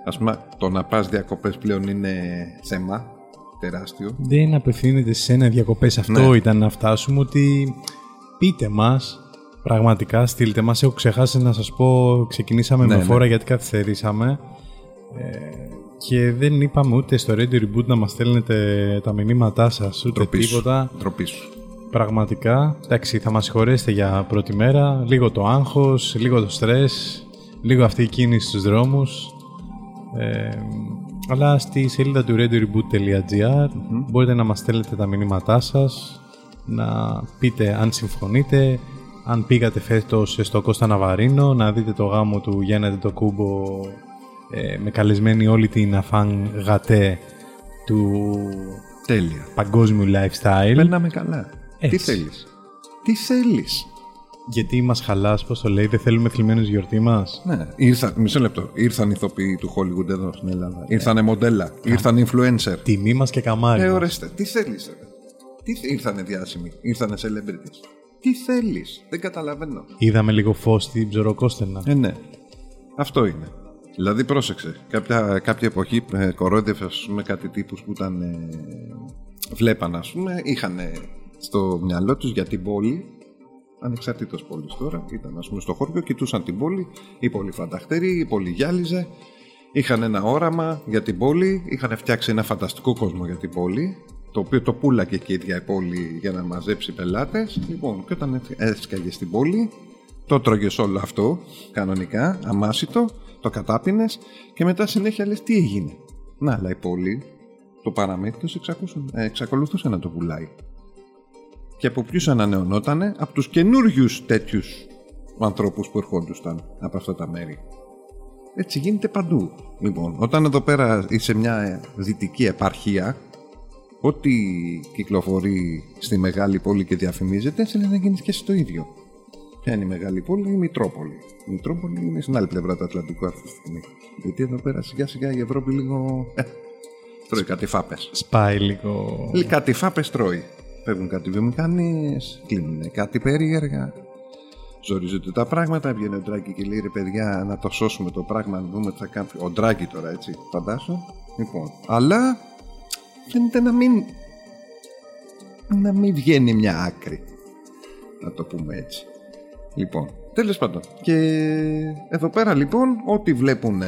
ας πούμε το να πας διακοπές πλέον είναι θέμα τεράστιο. Δεν απευθύνεται σε ένα διακοπές. Αυτό Ναι. ήταν να φτάσουμε ότι πείτε μας πραγματικά, στείλτε μας. Έχω ξεχάσει να σας πω, ξεκινήσαμε Ναι, με ναι. φόρα γιατί καθυστερήσαμε. Ε, και δεν είπαμε ούτε στο Radio Reboot να μας στέλνετε τα μηνύματά σας, ούτε Ντροπή σου. τίποτα. Ντροπή σου. Πραγματικά, εντάξει, θα μας συγχωρέσετε για πρώτη μέρα. Λίγο το άγχος, λίγο το στρες, λίγο αυτή η κίνηση στους δρόμους. Ε, αλλά στη σελίδα του radioreboot.gr μπορείτε να μας στέλνετε τα μηνύματά σας, να πείτε αν συμφωνείτε, αν πήγατε φέτος στο Κώστα Ναβαρίνο, να δείτε το γάμο του Γιάννη το Κούμπο ε, με καλεσμένη όλη την αφάν γατέ του Τέλεια. παγκόσμιου lifestyle. Περνάμε καλά. Τι Έτσι. θέλεις; Τι θέλεις; Γιατί μας χαλάς, πώς το λέει, δεν θέλουμε θλιμμένους γιορτή μας; Ναι, ήρθα, μισό λεπτό. Ήρθαν ηθοποιοί του Hollywood εδώ στην Ελλάδα. Ήρθανε μοντέλα. Ήρθαν influencer. Τιμή μας και καμάρι Ε, μας. ορίστε. Τι θέλεις, ρε; Τι θε... Ήρθανε διάσημοι. Ήρθανε celebrities. Τι θέλεις. Δεν καταλαβαίνω. Είδαμε λίγο φως στην ψωροκόστενα. Ε, ναι. Αυτό είναι. Δηλαδή, πρόσεξε. Κάποια, κάποια εποχή ε, κορόιδευε, ας πούμε, κάτι τύπους που ήταν. Ε, βλέπαν, ας πούμε, είχαν στο μυαλό τους για την πόλη. Ανεξαρτήτως πόλης τώρα, ήταν ας πούμε στο χώριο, κοιτούσαν την πόλη, η πόλη φανταχτερή, η πόλη γυάλιζε, είχαν ένα όραμα για την πόλη, είχαν φτιάξει ένα φανταστικό κόσμο για την πόλη, το οποίο το πουλάκε και η ίδια η πόλη για να μαζέψει πελάτες. Λοιπόν, και όταν έσκαγες στην πόλη, το τρώγες όλο αυτό, κανονικά, αμάσιτο, το κατάπινες και μετά συνέχεια λες τι έγινε; Να, αλλά η πόλη, το παραμύθι ε, εξακολουθούσε να το πουλάει. Και από ποιους ανανεωνότανε, από τους καινούριους τέτοιους ανθρώπους που ερχόντουσαν από αυτά τα μέρη. Έτσι γίνεται παντού. Λοιπόν, όταν εδώ πέρα είσαι μια δυτική επαρχία, ό,τι κυκλοφορεί στη μεγάλη πόλη και διαφημίζεται, σε λένε να γίνεις και εσύ το ίδιο. Ποια είναι η μεγάλη πόλη, η Μητρόπολη. Η Μητρόπολη είναι στην άλλη πλευρά του Ατλαντικού αυτή τη στιγμή. Γιατί εδώ πέρα σιγά σιγά η Ευρώπη λίγο. Ε, τρώει κάτι φάπες. Σπάει λίγο. Κάτι φάπες τρώει. Φεύγουν κάτι βιομηχανίες, κλείνουν κάτι περίεργα. Ζορίζονται τα πράγματα. Βγαίνει ο Ντράγκη και λέει ρε παιδιά, να το σώσουμε το πράγμα, να δούμε τι θα κάνει. Ο Ντράγκη τώρα έτσι, φαντάσου. Λοιπόν, αλλά φαίνεται να μην. να μην βγαίνει μια άκρη. Να το πούμε έτσι. Λοιπόν, τέλος πάντων. Και εδώ πέρα λοιπόν, ό,τι βλέπουν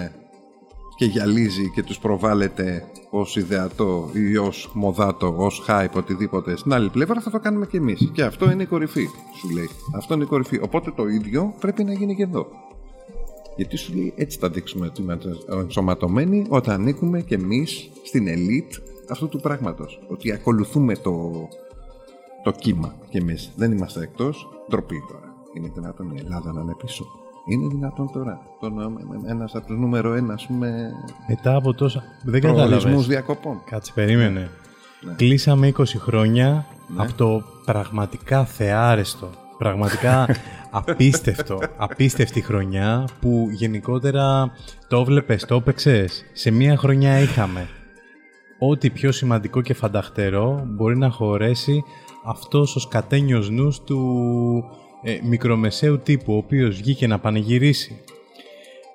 και γυαλίζει και τους προβάλλεται ως ιδεατό ή ως μοδάτο, ως hype, οτιδήποτε στην άλλη πλευρά θα το κάνουμε και εμείς. Και αυτό είναι η κορυφή, σου λέει. Αυτό είναι η κορυφή. Οπότε το ίδιο πρέπει να γίνει και εδώ. Γιατί σου λέει έτσι θα δείξουμε ότι είμαστε ενσωματωμένοι όταν ανήκουμε και εμείς στην ελίτ αυτού του πράγματος. Ότι ακολουθούμε το, το κύμα και εμείς. Δεν είμαστε εκτός. Ντροπή τώρα. Είναι δυνατόν η Ελλάδα να είναι πίσω. Είναι δυνατόν τώρα. Ένας από τους νούμερο ένα, ας πούμε. Μετά από τόσα. Δεν Προορισμού κατάλαβες. διακοπών. Κάτσε, περίμενε. Ναι. Κλείσαμε 20 χρόνια από το πραγματικά θεάρεστο, πραγματικά απίστευτο, απίστευτη χρονιά που γενικότερα το βλέπες, το έπαιξες. Σε μία χρονιά είχαμε ό,τι πιο σημαντικό και φανταχτερό μπορεί να χωρέσει αυτός ο σκατένιος νους του ε, μικρομεσαίου τύπου, ο οποίος βγήκε να πανηγυρίσει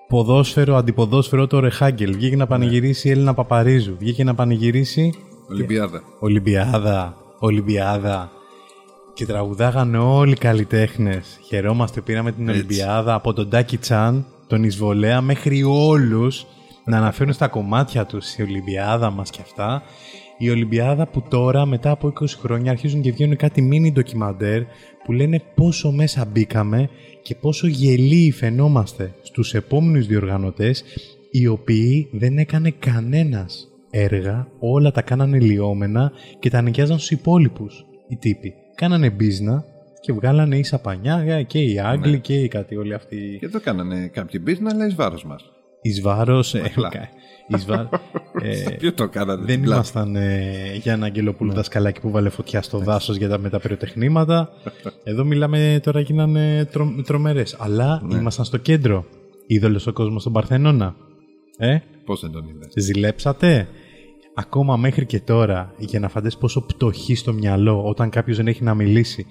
ποδόσφαιρο, αντιποδόσφαιρο το Ρεχάγκελ, βγήκε να πανηγυρίσει η Έλληνα Παπαρίζου, βγήκε να πανηγυρίσει... Ολυμπιάδα. Ολυμπιάδα, Ολυμπιάδα. Και τραγουδάγανε όλοι οι καλλιτέχνες. Χαιρόμαστε, πήραμε την Έτσι. Ολυμπιάδα από τον Τάκι Τσάν, τον Ισβολέα, μέχρι όλους να αναφέρουν στα κομμάτια τους η Ολυμπιάδα μας και αυτά. Η Ολυμπιάδα που τώρα, μετά από 20 χρόνια, αρχίζουν και βγαίνουν κάτι μίνι ντοκιμαντέρ που λένε πόσο μέσα μπήκαμε και πόσο γελίοι φαινόμαστε στους επόμενους διοργανωτές οι οποίοι δεν έκανε κανένας έργα, όλα τα κάνανε λιώμενα και τα νοικιάζαν στους υπόλοιπους οι τύποι. Κάνανε μπίζνα και βγάλανε ίσα πανιά και οι Άγγλοι Ναι. και οι κάτι όλοι αυτοί Και εδώ κάνανε κάποιοι business, αλλά εις βάρος μας. Εις βάρος... ε, Απλά. εις βά- ε, Ποιο το κάνατε δεν στην πλάτη. ήμασταν ε, για ένα Αγγελοπούλου δασκαλάκι που βάλε φωτιά στο δάσος για τα, με τα πυροτεχνήματα. Εδώ μιλάμε τώρα γίνανε τρο, τρομερές. Αλλά Ναι. ήμασταν στο κέντρο. Είδωλες ο κόσμος στον Παρθενώνα. Ε, Πώς δεν τον είδες; ζηλέψατε; Ακόμα μέχρι και τώρα, για να φαντές πόσο πτωχή στο μυαλό όταν κάποιος δεν έχει να μιλήσει,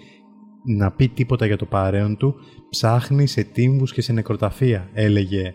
να πει τίποτα για το παρέον του, ψάχνει σε τύμβους και σε νεκροταφεία, έλεγε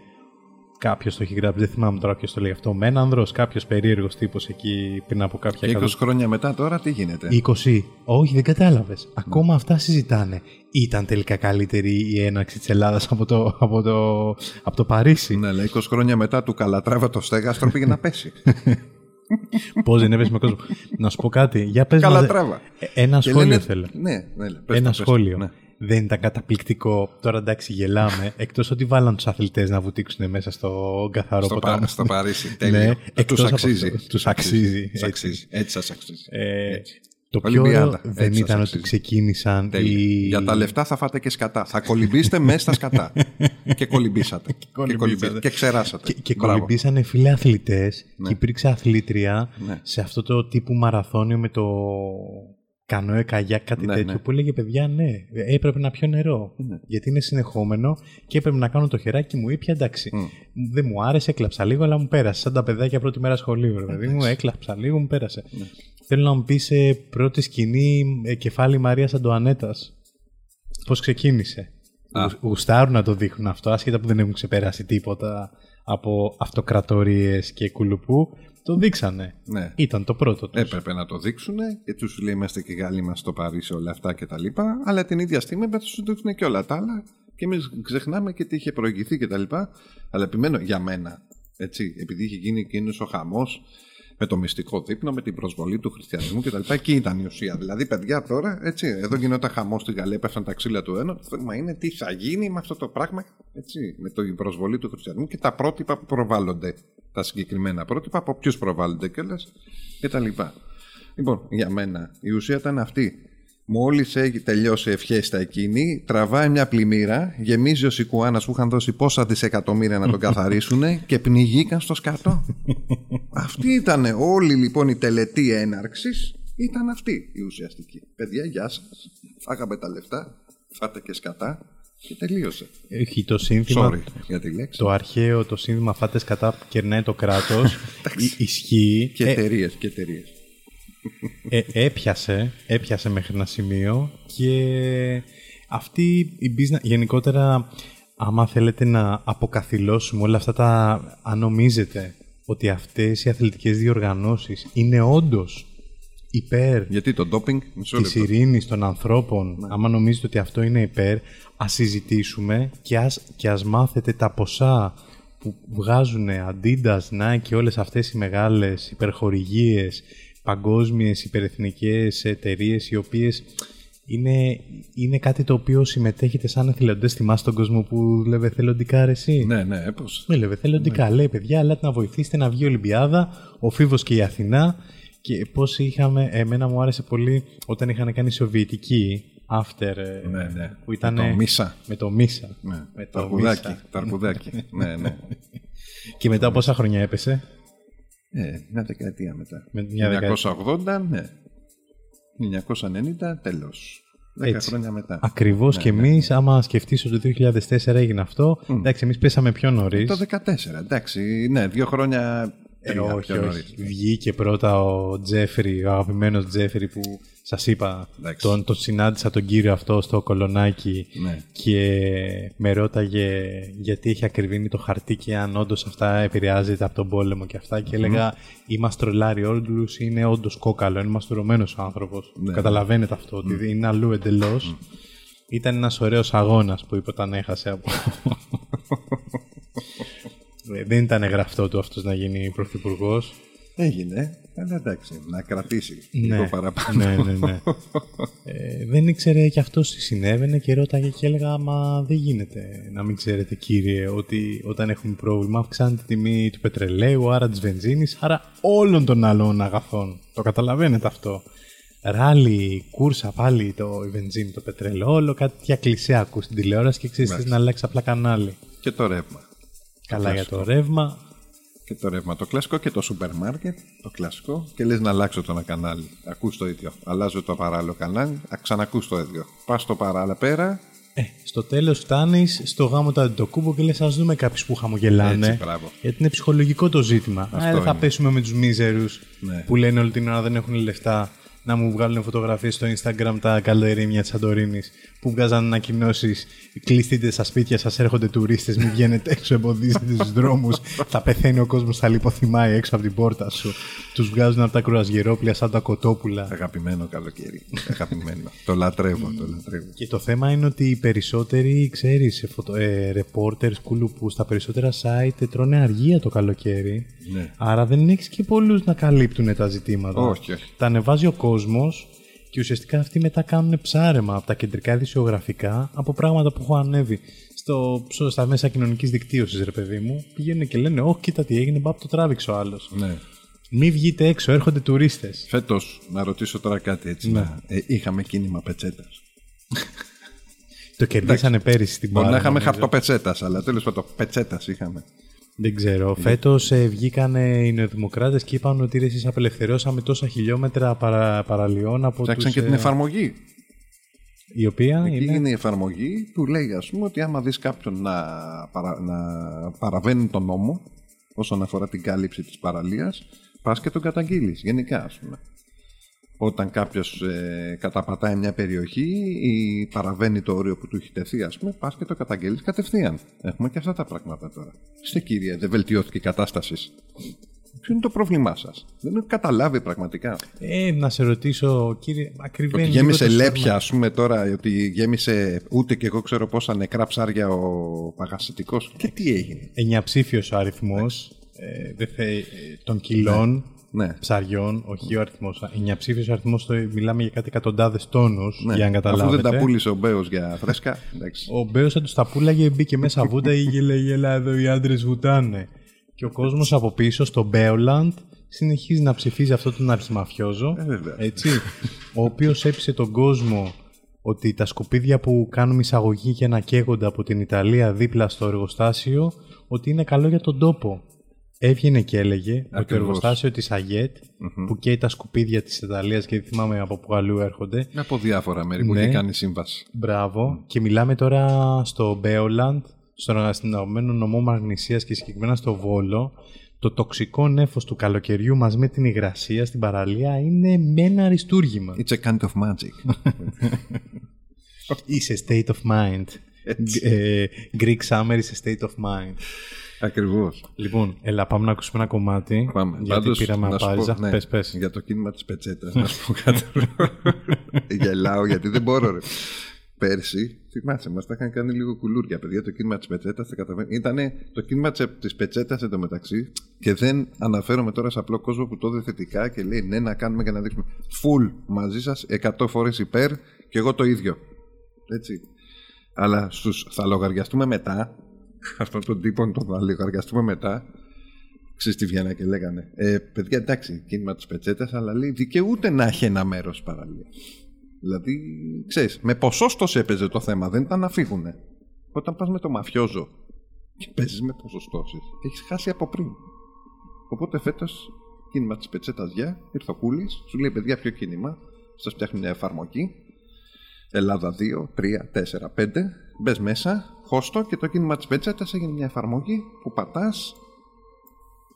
κάποιος το έχει γράψει, δεν θυμάμαι τώρα ποιος το λέει αυτό. Μένανδρος, κάποιος περίεργος τύπος εκεί πριν από κάποια Και 20 εκατό- χρόνια μετά τώρα τι γίνεται; 20. Όχι, δεν κατάλαβες. Ακόμα αυτά συζητάνε. Ήταν τελικά καλύτερη η έναρξη της Ελλάδας από το, από το, από το Παρίσι. Ναι, αλλά 20 χρόνια μετά του Καλατράβα το στέγαστρο πήγε να πέσει. Πώς δεν έπεσε με κόσμο. να σου πω κάτι. Για πες μας- Καλατράβα. Ε, Ένα Και σχόλιο λένε- θέλω. Ναι, ναι, ναι, πες Ένα το, πες το. σχόλιο. Ναι. Δεν ήταν καταπληκτικό. Τώρα εντάξει, γελάμε. Εκτός ότι βάλαν τους αθλητές να βουτήξουν μέσα στο καθαρό Στο, ποτάμι. Πα- στο Παρίσι. Ναι, Τέλειο. εκτός Τους από αξίζει. αυτό. Τους αξίζει, Τους έτσι. αξίζει. Έτσι σας αξίζει. Ε, Έτσι. το πιο Ολυμπιάδα. ωραίο δεν Έτσι σας ήταν ότι αξίζει. ξεκίνησαν Τέλεια. οι... Για τα λεφτά θα φάτε και σκατά. Θα κολυμπήσετε μέσα στα σκατά. και κολυμπήσατε. και, κολυμπήσατε. κολυμπήσατε. και ξεράσατε. Και, και Μπράβο. κολυμπήσανε φίλε αθλητές Ναι. και υπήρξε αθλήτρια Ναι. σε αυτό το τύπου μαραθώνιο με το κανόε καγιάκ, κάτι Ναι, τέτοιο ναι. που έλεγε παιδιά ναι, έπρεπε να πιω νερό. Ναι. Γιατί είναι συνεχόμενο και έπρεπε να κάνω το χεράκι μου ήπια εντάξει. Μμ. Δεν μου άρεσε, έκλαψα λίγο, αλλά μου πέρασε. Σαν τα παιδάκια πρώτη μέρα σχολείου. Ρε, παιδί μου, έκλαψα λίγο, μου πέρασε. Ναι. Θέλω να μου πεις σε πρώτη σκηνή ε, κεφάλι Μαρία Αντοανέτα. Πώς ξεκίνησε; Α. Γου- Γουστάρουν να το δείχνουν αυτό, άσχετα που δεν έχουν ξεπεράσει τίποτα από αυτοκρατορίες και κουλουπού. Το δείξανε. Ναι. Ήταν το πρώτο τους. Έπρεπε να το δείξουν και τους λέει είμαστε και Γάλλοι μας στο Παρίσι όλα αυτά και τα λοιπά. Αλλά την ίδια στιγμή έπρεπε να σου δείξουν και όλα τα άλλα. Και εμείς ξεχνάμε και τι είχε προηγηθεί και τα λοιπά. Αλλά επιμένω για μένα, έτσι, επειδή είχε γίνει εκείνο ο χαμός με το μυστικό δείπνο, με την προσβολή του χριστιανισμού κτλ. Εκεί ήταν η ουσία. Δηλαδή, παιδιά τώρα, έτσι, εδώ γινόταν χαμό στη Γαλλία, πέφταν τα ξύλα του ένα. Το θέμα είναι τι θα γίνει με αυτό το πράγμα, έτσι, με την προσβολή του χριστιανισμού και τα πρότυπα που προβάλλονται. Τα συγκεκριμένα πρότυπα, από ποιους προβάλλονται κιόλας κτλ. Λοιπόν, για μένα η ουσία ήταν αυτή. Μόλις έχει τελειώσει η ευχέστα εκείνη, τραβάει μια πλημμύρα, γεμίζει ο Σικουάνας που είχαν δώσει πόσα δισεκατομμύρια να τον καθαρίσουν και πνιγήκαν στο σκατό. αυτή ήταν όλη λοιπόν η τελετή έναρξης. Ήταν αυτή η ουσιαστική. Παιδιά, γεια σας. Φάγαμε τα λεφτά, φάτε και σκατά και τελείωσε. Έχει το σύνθημα, Sorry για τη λέξη. το αρχαίο, το σύνθημα φάτες κατά που κερνάει το κράτος, ι- ισχύει. Και Ε, εταιρείες και εταιρείες. Ε, έπιασε, έπιασε μέχρι ένα σημείο και αυτή η business, γενικότερα άμα θέλετε να αποκαθιλώσουμε όλα αυτά τα, αν νομίζετε ότι αυτές οι αθλητικές διοργανώσεις είναι όντως υπέρ Γιατί το ντόπινγκ, μισό της λεπτό. ειρήνης των ανθρώπων, άμα νομίζετε ότι αυτό είναι υπέρ, ας συζητήσουμε και ας, και ας μάθετε τα ποσά που βγάζουν Adidas, Nike και όλες αυτές οι μεγάλες υπερχορηγίες, παγκόσμιες υπερεθνικές εταιρείες οι οποίες είναι, είναι κάτι το οποίο συμμετέχετε σαν εθελοντές. Θυμάσαι τον κόσμο που λέμε εθελοντικά ρε εσύ; Ναι, ναι, πώς. Ναι, λέμε εθελοντικά. Λέει, παιδιά, ελάτε να βοηθήσετε να βγει η Ολυμπιάδα, ο Φίβος και η Αθηνά. Και πώς είχαμε, εμένα μου άρεσε πολύ όταν είχαν κάνει Σοβιετική after. ε, Ναι, ναι. Που ήταν, Με το Μίσα. Με το Μίσα. Ναι, Με το το αρκουδάκι. Μίσα. Το αρκουδάκι. ναι, ναι. Και μετά πόσα χρόνια έπεσε; Ε, μια δεκαετία μετά. Με μια 1980, ναι. 1990, τέλος. 10 Έτσι. χρόνια μετά. Ακριβώς Ναι, και ναι. εμείς, άμα σκεφτείς ότι το 2004 έγινε αυτό, εντάξει, εμείς πέσαμε πιο νωρίς. Το 14, εντάξει. Ναι, δύο χρόνια. Ε, τρία όχι, πιο νωρίς. όχι. Βγήκε πρώτα ο Τζέφρι, ο αγαπημένος Τζέφρι που σας είπα. Εντάξει. Τον, τον συνάντησα τον κύριο αυτό στο κολονάκι Ναι. και με ρώταγε γιατί έχει ακριβήνει το χαρτί και αν όντως αυτά επηρεάζεται από τον πόλεμο και αυτά. Και έλεγα, ή μα τρολάρει όλους, είναι όντως κόκαλο, είναι μαστουρωμένος άνθρωπος. Ναι. Καταλαβαίνετε αυτό, ότι είναι αλλού εντελώς. Ήταν ένας ωραίος αγώνας που είπε όταν έχασε από. Ε, Δεν ήταν γραφτό του αυτός να γίνει πρωθυπουργός. Έγινε, αλλά εντάξει, να κρατήσει Ναι, λίγο παραπάνω. ναι, ναι, ναι. Ε, δεν ήξερε και αυτός τι συνέβαινε και ρώταγε και έλεγα Μα δεν γίνεται να μην ξέρετε κύριε ότι όταν έχουμε πρόβλημα αυξάνεται τη τιμή του πετρελαίου, άρα της βενζίνης, άρα όλων των άλλων αγαθών. Το καταλαβαίνετε αυτό. Ράλι, κούρσα πάλι το, η βενζίνη, το πετρέλαιο, όλο κάτι τέτοια κλισέ ακούς στην τηλεόραση και ξέρεις θες να αλλάξει απλά κανάλι. Και το ρεύμα. Καλά για το ρεύμα. Και το ρεύμα το κλασικό και το σούπερ μάρκετ, το κλασικό. Και λες να αλλάξω το ένα κανάλι. Ακούς το ίδιο. Αλλάζω το παράλληλο κανάλι, α, ξανακούς το ίδιο. Πας στο παράλληλο πέρα, Ε, στο τέλος φτάνεις στο γάμο του Αντιτοκούμπο και λες ας δούμε κάποιους που χαμογελάνε. Έτσι, μπράβο. γιατί είναι ψυχολογικό το ζήτημα. Α, δεν θα είναι. πέσουμε με τους μίζερους Ναι. που λένε όλη την ώρα δεν έχουν λεφτά να μου βγάλουν φωτογραφίες στο Instagram τα καλοερήμια της Σαντορίνης που βγάζαν ανακοινώσεις. Κλειστείτε στα σπίτια σας, έρχονται τουρίστες, μην βγαίνετε έξω, εμποδίζετε στους δρόμους. θα πεθαίνει ο κόσμος, θα λιποθυμάει έξω από την πόρτα σου. Τους βγάζουν από τα κρουαζιερόπλια σαν τα κοτόπουλα. αγαπημένο καλοκαίρι. αγαπημένο. το λατρεύω, το λατρεύω. Και το θέμα είναι ότι οι περισσότεροι, ξέρεις, φωτο, ε, reporters, κουλουπούς, στα περισσότερα site τρώνε αργία το καλοκαίρι. Ναι. Άρα δεν έχεις και πολλούς να καλύπτουν τα ζητήματα. Όχι, όχι. Τα ανεβάζει ο κόσμος και ουσιαστικά αυτοί μετά κάνουν ψάρεμα από τα κεντρικά ειδησιογραφικά από πράγματα που έχω ανέβει στο, στο- στα μέσα κοινωνικής δικτύωσης, ρε παιδί μου. Πηγαίνουν και λένε, όχι, κοίτα τι έγινε, μπαπ το τράβηξε ο άλλος. Ναι. Μη βγείτε έξω, έρχονται τουρίστες. Φέτος, να ρωτήσω τώρα κάτι έτσι. Ναι. να- ε, είχαμε κίνημα πετσέτας. Το κερδίσανε πέρυσι στην Μπορεί Πάρα. να είχαμε νομίζω. χαρτοπετσέτας, αλλά τέλος πάντων πετσέτας είχαμε. Δεν ξέρω. Φέτος ε, βγήκαν οι νεοδημοκράτες και είπαν ότι ρε, εσείς απελευθερώσαμε τόσα χιλιόμετρα παρα, παραλιών από Ψάξαν τους, και την ε, εφαρμογή. Η οποία Εκεί είναι; είναι η εφαρμογή που λέει ας πούμε ότι άμα δεις κάποιον να, παρα, να παραβαίνει τον νόμο όσον αφορά την κάλυψη της παραλίας πας και τον καταγγείλεις γενικά ας πούμε. Όταν κάποιος ε, καταπατάει μια περιοχή ή παραβαίνει το όριο που του έχει τεθεί ας πούμε πας και το καταγγείλεις κατευθείαν. Έχουμε και αυτά τα πράγματα τώρα. Είστε κύριε, δεν βελτιώθηκε η κατάσταση. Ποιο είναι το πρόβλημά σας; Δεν έχω καταλάβει πραγματικά. Ε, να σε ρωτήσω, κύριε, ακριβένει. Ότι λίγο γέμισε το λέπια, ας πούμε τώρα, ότι γέμισε ούτε και εγώ ξέρω πόσα νεκρά ψάρια ο παγασιτικός. Και τι έγινε; Εννιαψήφιο ο αριθμός ε, δεν θε- ε, των κιλών Ναι. ψαριών, όχι ο αριθμός. Εννιαψήφιο ο αριθμός, μιλάμε για κάτι εκατοντάδες τόνους, ναι. για να Αφού καταλάβετε. δεν τα πούλησε ο Μπέος για φρέσκα. Εντάξει. Ο Μπέος θα τους τα πούλαγε, μπήκε μέσα βούτα ή λέγε Ελά, εδώ οι άντρες βουτάνε. Και ο κόσμος από πίσω στο Μπέολαντ συνεχίζει να ψηφίζει αυτόν τον αρχιμαφιόζο. Ε, βέβαια. έτσι, ο οποίος έπεισε τον κόσμο ότι τα σκουπίδια που κάνουμε εισαγωγή και να καίγονται από την Ιταλία δίπλα στο εργοστάσιο, ότι είναι καλό για τον τόπο. Έβγαινε και έλεγε ότι το Ακριβώς. εργοστάσιο της αγετ που καίει τα σκουπίδια της Ιταλίας και δεν θυμάμαι από πού αλλού έρχονται, Από διάφορα μέρη που Ναι. έχει κάνει σύμβαση. Μπράβο. Και μιλάμε τώρα στο Μπέολαντ, στον αναστηνωμένο νομό Μαγνησίας και συγκεκριμένα στο Βόλο. Το τοξικό νέφος του καλοκαιριού μαζί με την υγρασία στην παραλία είναι με ένα αριστούργημα. It's a kind of magic. Είσαι state of mind. Ε, Greek summer is a state of mind. Ακριβώς. Λοιπόν, έλα πάμε να ακούσουμε ένα κομμάτι. Πάμε. Γιατί Πάντως, πήραμε να σου απάριζα. πω, ναι, Πες, πες. Για το κίνημα της πετσέτας, να σου πω κάτι. Γελάω γιατί δεν μπορώ. Ρε. Πέρσι, θυμάσαι, μας τα είχαν κάνει λίγο κουλούρια, παιδιά. Το κίνημα της πετσέτας ήταν το κίνημα της πετσέτας εντωμεταξύ και δεν αναφέρομαι τώρα σε απλό κόσμο που το δει θετικά και λέει ναι, να κάνουμε και να δείξουμε. Φουλ μαζί σας, 100 φορές υπέρ και εγώ το ίδιο. Έτσι. Αλλά στους, θα λογαριαστούμε μετά. Αυτόν τον τύπο τον θα λογαριαστούμε μετά. Ξέρεις τι βγαίνανε και λέγανε. Ε, παιδιά, εντάξει, κίνημα της πετσέτας, αλλά λέει δικαιούται να έχει ένα μέρος παραλία. Δηλαδή, ξέρεις, με ποσόστος έπαιζε το θέμα, δεν ήταν να φύγουνε. Όταν πας με το μαφιόζο και παίζεις με ποσοστώσεις, έχεις χάσει από πριν. Οπότε φέτος, κίνημα της πετσέτας για, ήρθε ο Κούλης, σου λέει παιδιά ποιο κίνημα, Σας φτιάχνει μια εφαρμογή. Ελλάδα 2, 3, 4, 5. Μπες μέσα, χώστο και το κίνημα της πετσέτας έγινε μια εφαρμογή που πατάς,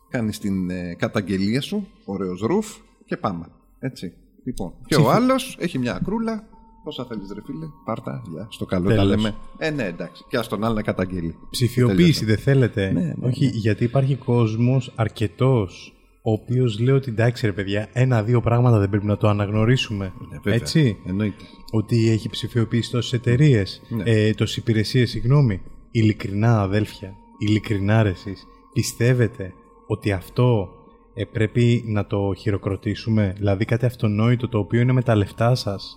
κάνεις την ε, καταγγελία σου, ωραίος ρουφ και πάμε. Έτσι. Λοιπόν, και ο άλλος έχει μια ακρούλα Πόσα θέλεις, ρε φίλε, πάρτα, γεια, στο καλό Τέλος. τα λέμε. Ε, ναι, εντάξει, και ας τον άλλο να καταγγείλει. Ψηφιοποίηση Τελείωσε. δεν θέλετε. Ναι, ναι, Όχι, γιατί υπάρχει κόσμος αρκετός ο οποίος λέει ότι εντάξει ρε παιδιά, ένα-δύο πράγματα δεν πρέπει να το αναγνωρίσουμε. Ναι, βέβαια. Έτσι; Εννοείται. Ότι έχει ψηφιοποιήσει τόσες εταιρείες, Ναι. ε, τόσες υπηρεσίες, συγγνώμη. Ειλικρινά, αδέλφια, ειλικρινά ρε εσείς, πιστεύετε ότι αυτό ε, πρέπει να το χειροκροτήσουμε, δηλαδή κάτι αυτονόητο το οποίο είναι με τα λεφτά σας,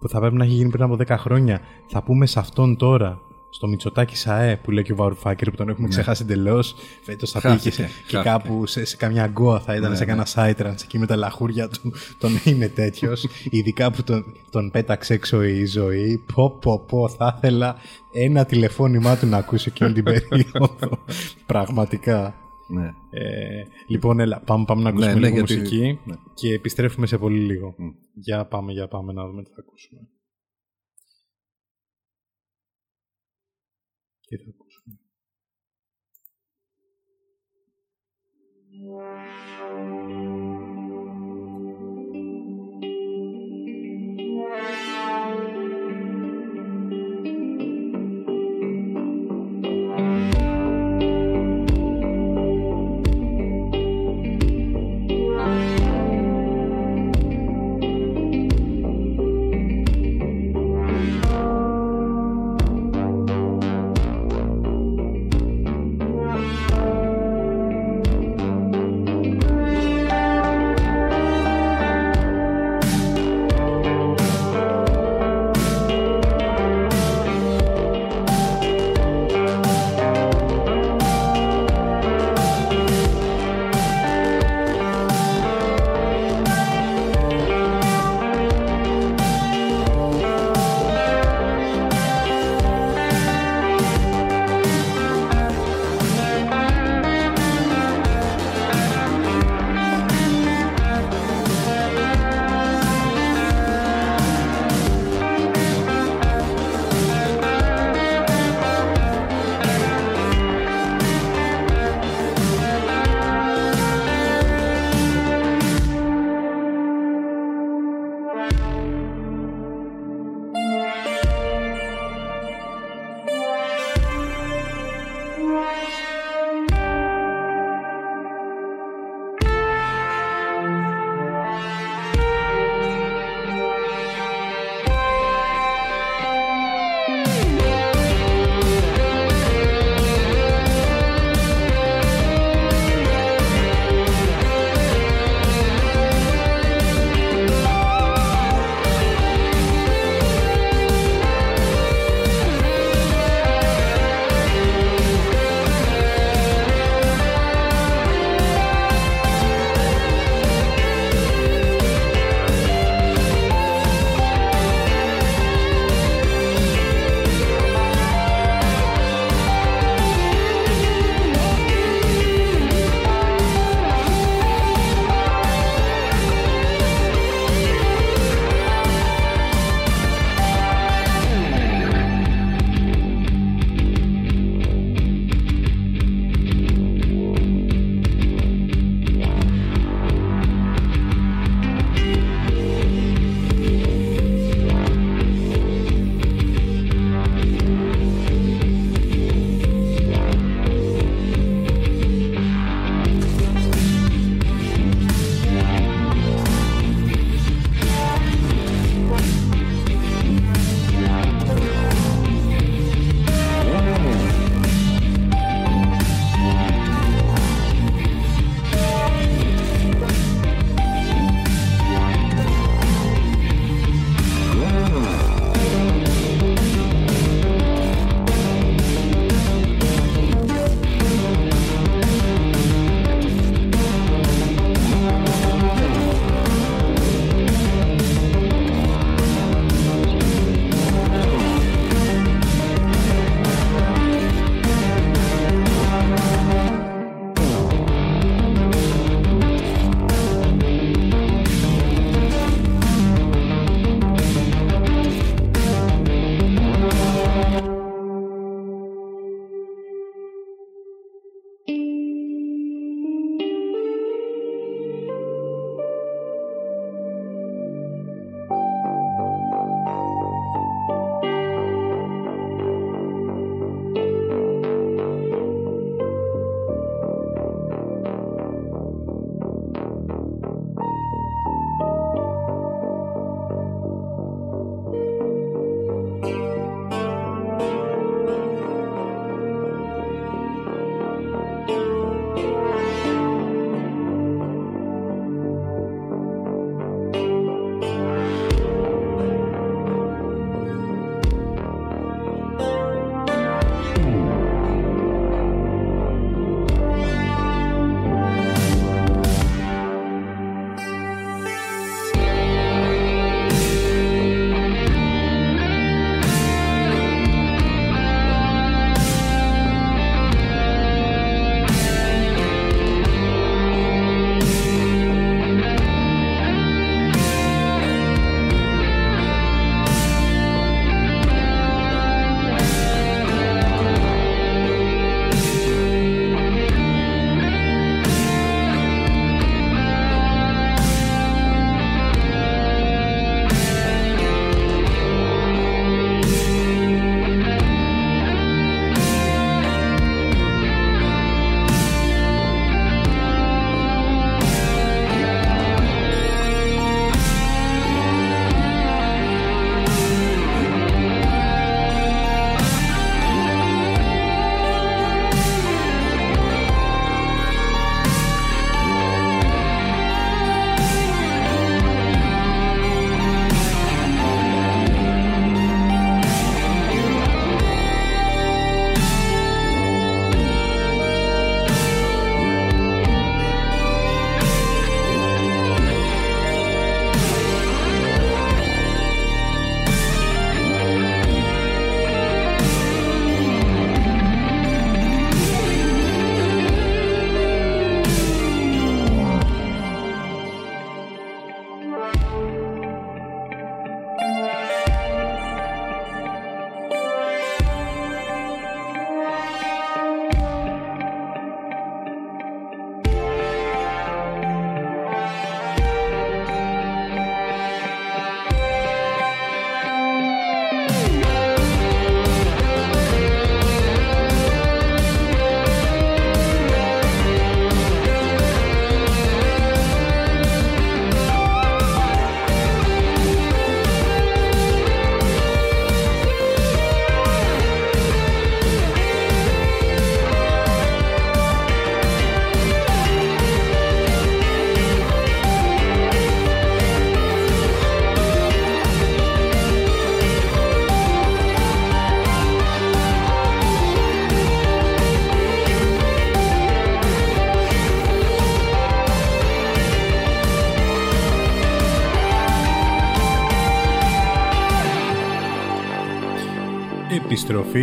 που θα πρέπει να έχει γίνει πριν από 10 χρόνια. Θα πούμε σε αυτόν τώρα, στο Μητσοτάκι ΣΑΕ που λέει και ο Βαρουφάκερ που τον έχουμε ξεχάσει εντελώς. Φέτος θα πήγε Ναι. Χάθηκε, σε- και χάθηκε. κάπου σε, σε καμιά γκόα θα ήταν Ναι, σε ναι. κανένα Σάιτραντ εκεί με τα λαχούρια του. Τον είναι τέτοιος. Ειδικά που τον, τον πέταξε έξω η ζωή. Πω, πω, πω, θα ήθελα ένα τηλεφώνημά του να ακούσω εκείνη την περίοδο. Πραγματικά. Ναι. Ε, λοιπόν, έλα, πάμε, πάμε να ακούσουμε Ναι, ναι, λίγο γιατί- μουσική ναι. και επιστρέφουμε σε πολύ λίγο. Μμ. Για πάμε, για πάμε να δούμε τι θα ακούσουμε. Τι θα ακούσουμε.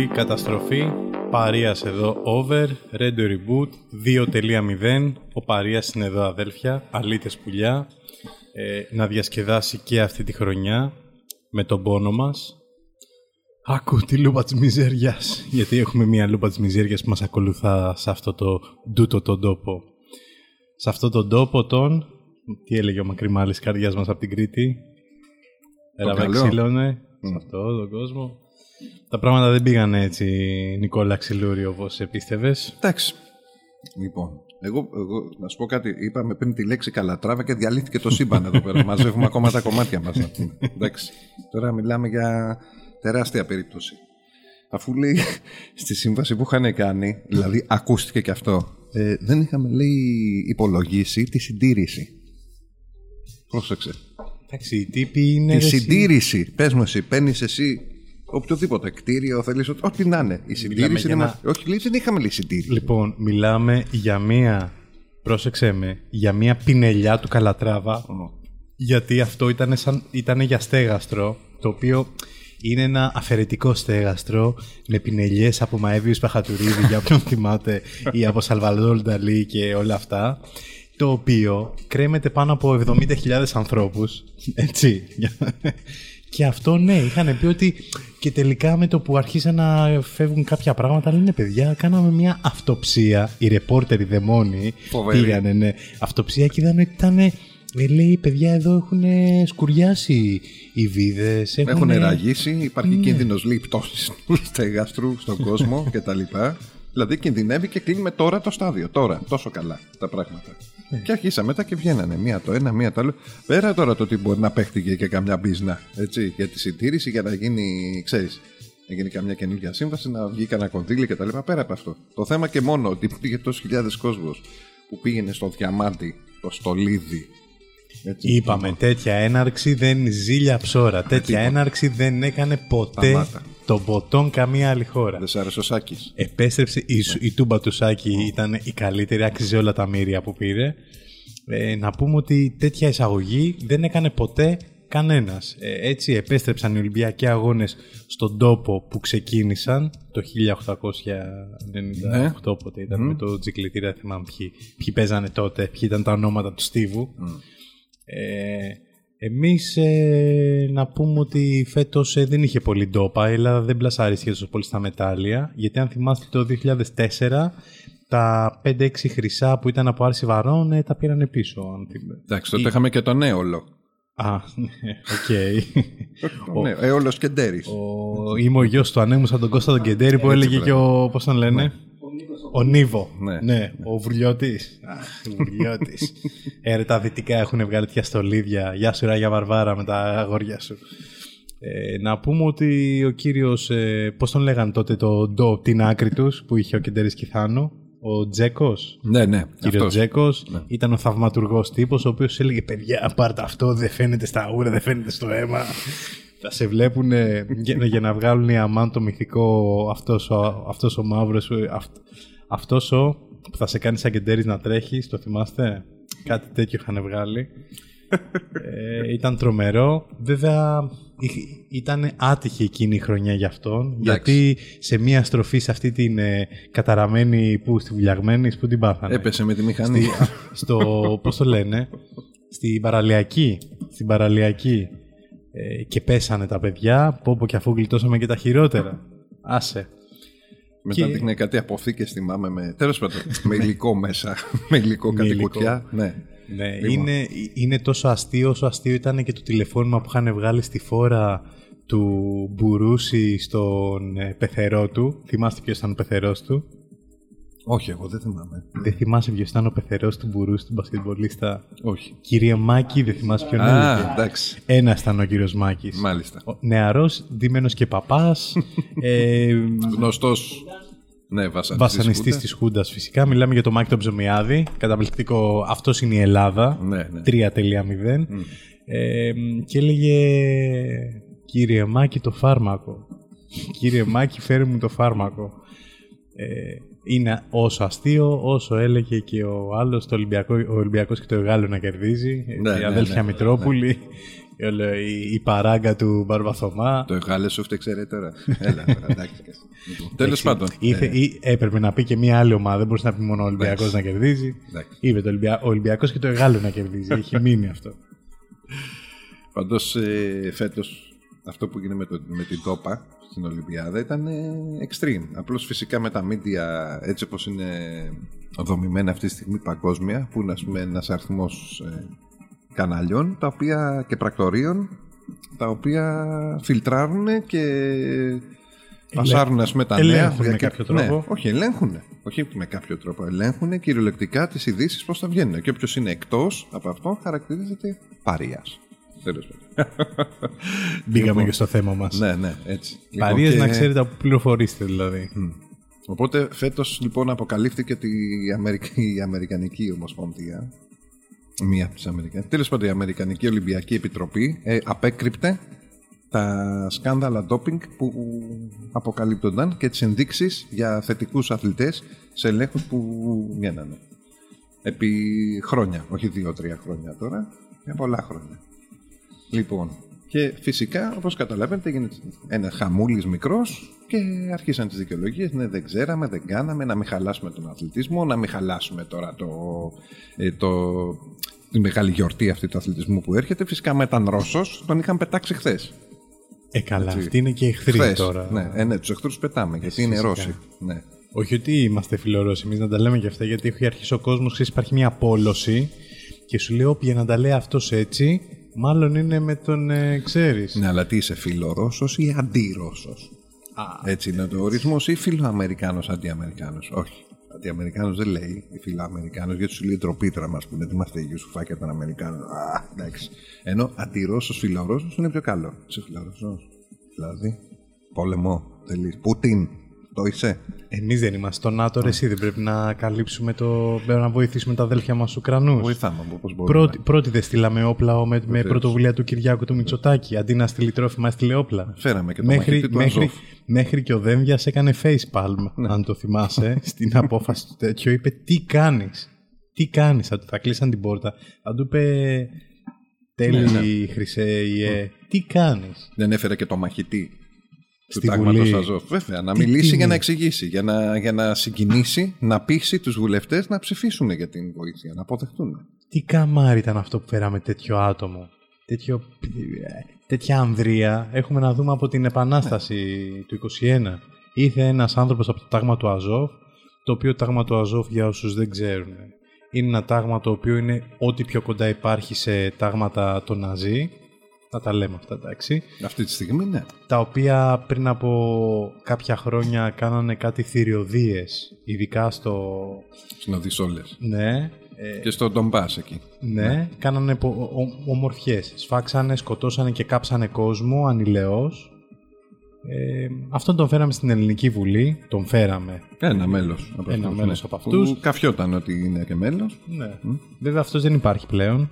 Επιστροφή, καταστροφή, Παρίας εδώ over, Rendo Reboot 2.0, ο Παρίας είναι εδώ αδέλφια, αλήτες πουλιά, ε, να διασκεδάσει και αυτή τη χρονιά με τον πόνο μας. Άκου τη λούπα της μιζέριας, γιατί έχουμε μια λούπα της μιζέριας που μας ακολουθά σε αυτό το ντούτο τον τόπο. Σε αυτό τον τόπο τον, τι έλεγε ο μακριμάλης καρδιάς μας από την Κρήτη, Εραβεξίλωνε, σε αυτό τον κόσμο. Τα πράγματα δεν πήγαν έτσι, Νικόλα Ξυλούρη, όπως επίστευες. Εντάξει. Λοιπόν, εγώ, εγώ να σου πω κάτι. Είπαμε πριν τη λέξη καλατράβα και διαλύθηκε το σύμπαν εδώ πέρα. Μαζεύουμε ακόμα τα κομμάτια μας. Εντάξει. Τώρα μιλάμε για τεράστια περίπτωση. Αφού λέει στη σύμβαση που είχαν κάνει, δηλαδή ακούστηκε και αυτό, ε, δεν είχαμε λέει υπολογίσει τη συντήρηση. Πρόσεξε. Εντάξει, οι τύποι είναι. Τη συντήρηση. Πες μου, εσύ παίρνεις εσύ οποιοδήποτε κτίριο, θέλει ό,τι να είναι. Η συντήρηση είναι. Ένα... Όχι, λέει, δεν είχαμε λέει συντήρηση. Λοιπόν, μιλάμε για μία. Πρόσεξε με, για μία πινελιά του Καλατράβα. Γιατί αυτό ήταν, σαν, ήταν για στέγαστρο, το οποίο είναι ένα αφαιρετικό στέγαστρο με πινελιές από Μαέβιους Παχατουρίδη, για όποιον θυμάται, ή από Σαλβαδόρ Νταλή και όλα αυτά το οποίο κρέμεται πάνω από 70.000 ανθρώπους, έτσι. Και αυτό ναι, είχαν πει ότι και τελικά με το που αρχίσαν να φεύγουν κάποια πράγματα, λένε παιδιά, κάναμε μια αυτοψία. Οι ρεπόρτεροι οι δαιμόνοι πήγανε, ναι. Αυτοψία και είδαν ότι ήταν. Ε, λέει, παιδιά, εδώ έχουν σκουριάσει οι βίδες. Έχουν, έχουν ραγίσει, υπάρχει ναι. κίνδυνος λέει πτώση του στεγαστρού στον κόσμο κτλ. Δηλαδή κινδυνεύει και κλείνουμε τώρα το στάδιο. Τώρα, τόσο καλά τα πράγματα. Ναι. Και αρχίσαμε μετά και βγαίνανε μία το ένα, μία το άλλο. Πέρα τώρα το ότι μπορεί να παίχτηκε και καμιά μπίζνα έτσι, για τη συντήρηση για να γίνει, ξέρεις, να γίνει καμιά καινούργια σύμβαση, να βγει κανένα κονδύλι κτλ. Πέρα από αυτό. Το θέμα και μόνο ότι πήγε τόσοι χιλιάδες κόσμος που πήγαινε στο διαμάντι, το στολίδι. Έτσι, Είπαμε, τέτοια έναρξη δεν ζήλια ψώρα. Τέτοια έναρξη δεν έκανε ποτέ το ποτόν καμία άλλη χώρα. Δεν σ' άρεσε ο Σάκης. Επέστρεψε. Η, η τούμπα του Σάκη ήταν η καλύτερη, άξιζε όλα τα μύρια που πήρε. Ε, να πούμε ότι τέτοια εισαγωγή δεν έκανε ποτέ κανένας. Ε, έτσι επέστρεψαν οι Ολυμπιακοί αγώνες στον τόπο που ξεκίνησαν το 1898 ναι. πότε ήταν mm. με το τζικλιτήρα, δεν θυμάμαι ποιοι, ποιοι παίζανε τότε, ποιοι ήταν τα ονόματα του Στίβου. Mm. Ε, εμείς ε, να πούμε ότι φέτος ε, δεν είχε πολύ ντόπα, η Ελλάδα δεν πλασαρίστηκε τόσο πολύ στα μετάλλια, γιατί αν θυμάστε το 2004 τα 5-6 χρυσά που ήταν από άρση βαρών ε, τα πήραν πίσω. Εντάξει, τότε είχαμε και τον Αίολο. Α, ναι, οκ. Ναι, Αίολος Κεντέρης. Είμαι ο γιος του ανέμου σαν τον Κώστα τον Κεντέρη που έλεγε και ο, πώς τον λένε, ναι. Ο Νίβο. Ναι, ναι. ο Βουρλιώτη. Αχ, Βουρλιώτη. ε, τα δυτικά έχουν βγάλει τέτοια στολίδια. Γεια σου, Ράγια Βαρβάρα, με τα αγόρια σου. Ε, να πούμε ότι ο κύριος. Ε, Πώς τον λέγανε τότε το Ντο, την άκρη τους που είχε ο Κεντέρη Κιθάνο; Ο Τζέκος. Ναι, ναι. Κύριος Τζέκος. Ναι. Ήταν ο θαυματουργός τύπος, ο οποίος έλεγε: Παιδιά, πάρτε αυτό, δεν φαίνεται στα ούρα, δεν φαίνεται στο αίμα. Θα σε βλέπουν για, για, να βγάλουν η αμάν το μυθικό αυτός ο, αυτός ο μαύρος, αυτός ο που θα σε κάνει σαν κεντέρης να τρέχεις, το θυμάστε; Κάτι τέτοιο είχαν βγάλει. ε, ήταν τρομερό. Βέβαια, ήταν άτυχη εκείνη η χρονιά για αυτόν. Γιατί σε μία στροφή σε αυτή την ε, καταραμένη που στη βουλιαγμένη, που την πάθανε. Έπεσε με τη μηχανή. Στη, στο, πώς το λένε, στην παραλιακή. Στην παραλιακή. Ε, και πέσανε τα παιδιά. Πω πω και αφού γλιτώσαμε και τα χειρότερα. Άσε. Μετά και... δείχνει κάτι αποθήκες θυμάμαι με, τέλος πάντων, με υλικό μέσα, με υλικό κάτι κουτιά. Ναι. Ναι, λοιπόν. είναι, είναι τόσο αστείο όσο αστείο ήταν και το τηλεφώνημα που είχαν βγάλει στη φόρα του Μπουρούση στον ε, πεθερό του. Θυμάστε ποιος ήταν ο πεθερός του; Όχι, εγώ δεν θυμάμαι. Δεν θυμάσαι ποιος ήταν ο πεθερός του Μπουρούση, του μπασκετμπολίστα; Όχι. Κύριε Μάκη, δεν θυμάσαι ποιον Α, εντάξει. Ένας ήταν ο κύριος Μάκης. Μάλιστα. Νεαρός, δίμενος και παπάς. ε, Γνωστός ναι, βασανιστής της Χούντας φυσικά. Μιλάμε για το Μάκη τον Ψωμιάδη. Καταπληκτικό. Αυτός είναι η Ελλάδα. Ναι, ναι. 3.0. Mm. Ε, και έλεγε Κύριε Μάκη το φάρμακο. Κύριε Μάκη φέρει μου το φάρμακο. Ε, είναι όσο αστείο όσο έλεγε και ο άλλος το Ολυμπιακό, ο Ολυμπιακός και το Γάλλο να κερδίζει. Ναι, η ναι, αδέλφια ναι, Μητρόπουλη. Η, όλο- η, η παράγκα του Μπαρμπαθωμά. Το γάλε σου φταίει, ξέρετε τώρα. Έλα, τώρα, εντάξει. Λοιπόν, Τέλος πάντων. Ήθε, ε, ή, έπρεπε να πει και μία άλλη ομάδα. Δεν μπορούσε να πει μόνο ο Ολυμπιακός Εντάξει. να κερδίζει. εντάξει. Είπε το Ολυμπια... ο Ολυμπιακός και το Εγάλο να κερδίζει. Έχει μείνει αυτό. Πάντως ε, φέτος αυτό που γίνεται με, το, με την Τόπα στην Ολυμπιάδα ήταν ε, extreme. Απλώς φυσικά με τα media έτσι όπως είναι δομημένα αυτή τη στιγμή παγκόσμια, που είναι ας πούμε, ένας αριθμός ε, καναλιών τα οποία, και πρακτορείων τα οποία φιλτράρουν και πασάρουν ας πούμε, τα νέα. ελέγχουν με και- κάποιο τρόπο. Ναι, όχι, ελέγχουν. Όχι με κάποιο τρόπο. Ελέγχουν κυριολεκτικά τις ειδήσεις πώς θα βγαίνουν. Και όποιος είναι εκτός από αυτό χαρακτηρίζεται παρία. Τέλος πάντων. Μπήκαμε Λοιπόν, και στο θέμα μας. Ναι, ναι, έτσι. Λοιπόν, Παρείες και- να ξέρετε από πού πληροφορήσετε δηλαδή. Οπότε φέτος λοιπόν αποκαλύφθηκε ότι η, Αμερικ- η Αμερικανική Ομοσπονδία, μία από τις Αμερικανικέ, τέλος πάντων η Αμερικανική Ολυμπιακή Επιτροπή ε, απέκρυπτε τα σκάνδαλα ντόπινγκ που αποκαλύπτονταν και τις ενδείξεις για θετικούς αθλητές σε ελέγχους που βγαίνανε. Επί χρόνια, όχι δύο-τρία χρόνια τώρα, για πολλά χρόνια. Λοιπόν, και φυσικά, όπως καταλαβαίνετε, έγινε ένα χαμούλης μικρός και αρχίσαν τις δικαιολογίες. Ναι, δεν ξέραμε, δεν κάναμε, να μην χαλάσουμε τον αθλητισμό, να μην χαλάσουμε τώρα το, ε, το, τη μεγάλη γιορτή αυτή του αθλητισμού που έρχεται. Φυσικά με ήταν Ρώσος, τον είχαν πετάξει χθες. Ε, καλά, Έτσι. αυτοί είναι και εχθροί Χθες. τώρα. Ναι, ε, ναι, τους εχθρούς πετάμε, γιατί είναι φυσικά. Ρώσοι. Ναι. Όχι ότι είμαστε φιλορώσοι, εμείς να τα λέμε και αυτά, γιατί έχει αρχίσει ο κόσμος, ξέρεις, υπάρχει μια πόλωση και σου λέει, Όποια να τα λέει αυτός έτσι, μάλλον είναι με τον ε, ξέρεις. ναι, αλλά τι είσαι, φιλορώσος ή αντίρώσος. Έτσι είναι το ορισμός ή φιλοαμερικάνος αντιαμερικάνος; Όχι. Αντιαμερικάνος δεν λέει φιλοαμερικάνος γιατί σου λέει τροπίτρα μας που είναι τι είμαστε γιουσουφάκια των Αμερικάνων. Α, εντάξει. Ενώ αντιρώσος φιλορώσος είναι πιο καλό. Είσαι φιλορώσο. Δηλαδή, πόλεμο. Τελεί. Πούτιν. Το είσαι; Εμείς δεν είμαστε στο ΝΑΤΟ, ρε, εσύ δεν πρέπει να καλύψουμε το. Πρέπει να βοηθήσουμε τα αδέλφια μας Ουκρανούς. Βοηθάμε όπως μπορούμε. Πρώτη, πρώτη δεν στείλαμε όπλα με, με πρωτοβουλία του Κυριάκου του Μητσοτάκη. Αντί να στείλει τρόφιμα, έστειλε όπλα. Φέραμε και το μέχρι, μαχητή του μέχρι, Αζόφ. μέχρι και ο Δένδιας έκανε facepalm, αν το θυμάσαι, στην απόφαση του τέτοιο. Είπε τι κάνεις; Τι κάνεις; Θα, του- θα κλείσαν την πόρτα. Θα του είπε τέλει Ναι, χρυσέ ιε. Τι κάνεις; Δεν έφερε και το μαχητή του Στη τάγματος Βουλή. Αζόφ. Βέβαια, να Τι μιλήσει τιμή. για να εξηγήσει, για να, για να συγκινήσει, να πείσει τους βουλευτές να ψηφίσουν για την βοήθεια, να αποδεχτούν. Τι καμάρι ήταν αυτό που φέραμε τέτοιο άτομο. Τέτοιο, τέτοια ανδρεία έχουμε να δούμε από την Επανάσταση του 21. Ήρθε ένας άνθρωπος από το τάγμα του Αζόφ, το οποίο τάγμα του Αζόφ για όσους δεν ξέρουν. Είναι ένα τάγμα το οποίο είναι ό,τι πιο κοντά υπάρχει σε τάγματα των Ναζί. Θα τα λέμε αυτά, εντάξει. Αυτή τη στιγμή, ναι. Τα οποία πριν από κάποια χρόνια κάνανε κάτι θηριωδίες, ειδικά στο... Στην Οδυσσόλες. Ναι, ε, Και στο Ντομπάς εκεί. ναι, κάνανε πο- ο- ο- ομορφιές. Σφάξανε, σκοτώσανε και κάψανε κόσμο ανηλαιώς. Ε, αυτόν τον φέραμε στην Ελληνική Βουλή. Τον φέραμε. Ένα μέλος. Ένα μέλος από αυτούς. Που καφιόταν ότι είναι και μέλος. Ναι. Βέβαια αυτός δεν υπάρχει πλέον.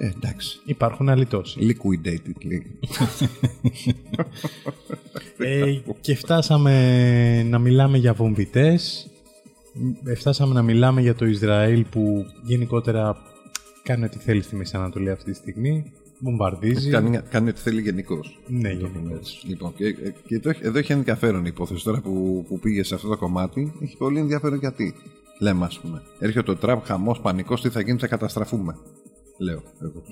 Ε, εντάξει. Υπάρχουν άλλοι τόσοι. Liquidated λίγο. ε, και φτάσαμε να μιλάμε για βομβιτές. Ε, Φτάσαμε να μιλάμε για το Ισραήλ που γενικότερα κάνει ό,τι θέλει στη Μέση Ανατολή αυτή τη στιγμή. Βομβαρδίζει. κάνει, κάνει ό,τι θέλει γενικώς. Ναι, γενικώς. Λοιπόν, και, και εδώ, εδώ έχει ενδιαφέρον η υπόθεση τώρα που, που πήγε σε αυτό το κομμάτι. Έχει πολύ ενδιαφέρον γιατί. Λέμε, ας πούμε. Έρχεται το Τραμπ, χαμός, πανικός, τι θα γίνει, θα καταστραφούμε. Λέω εγώ.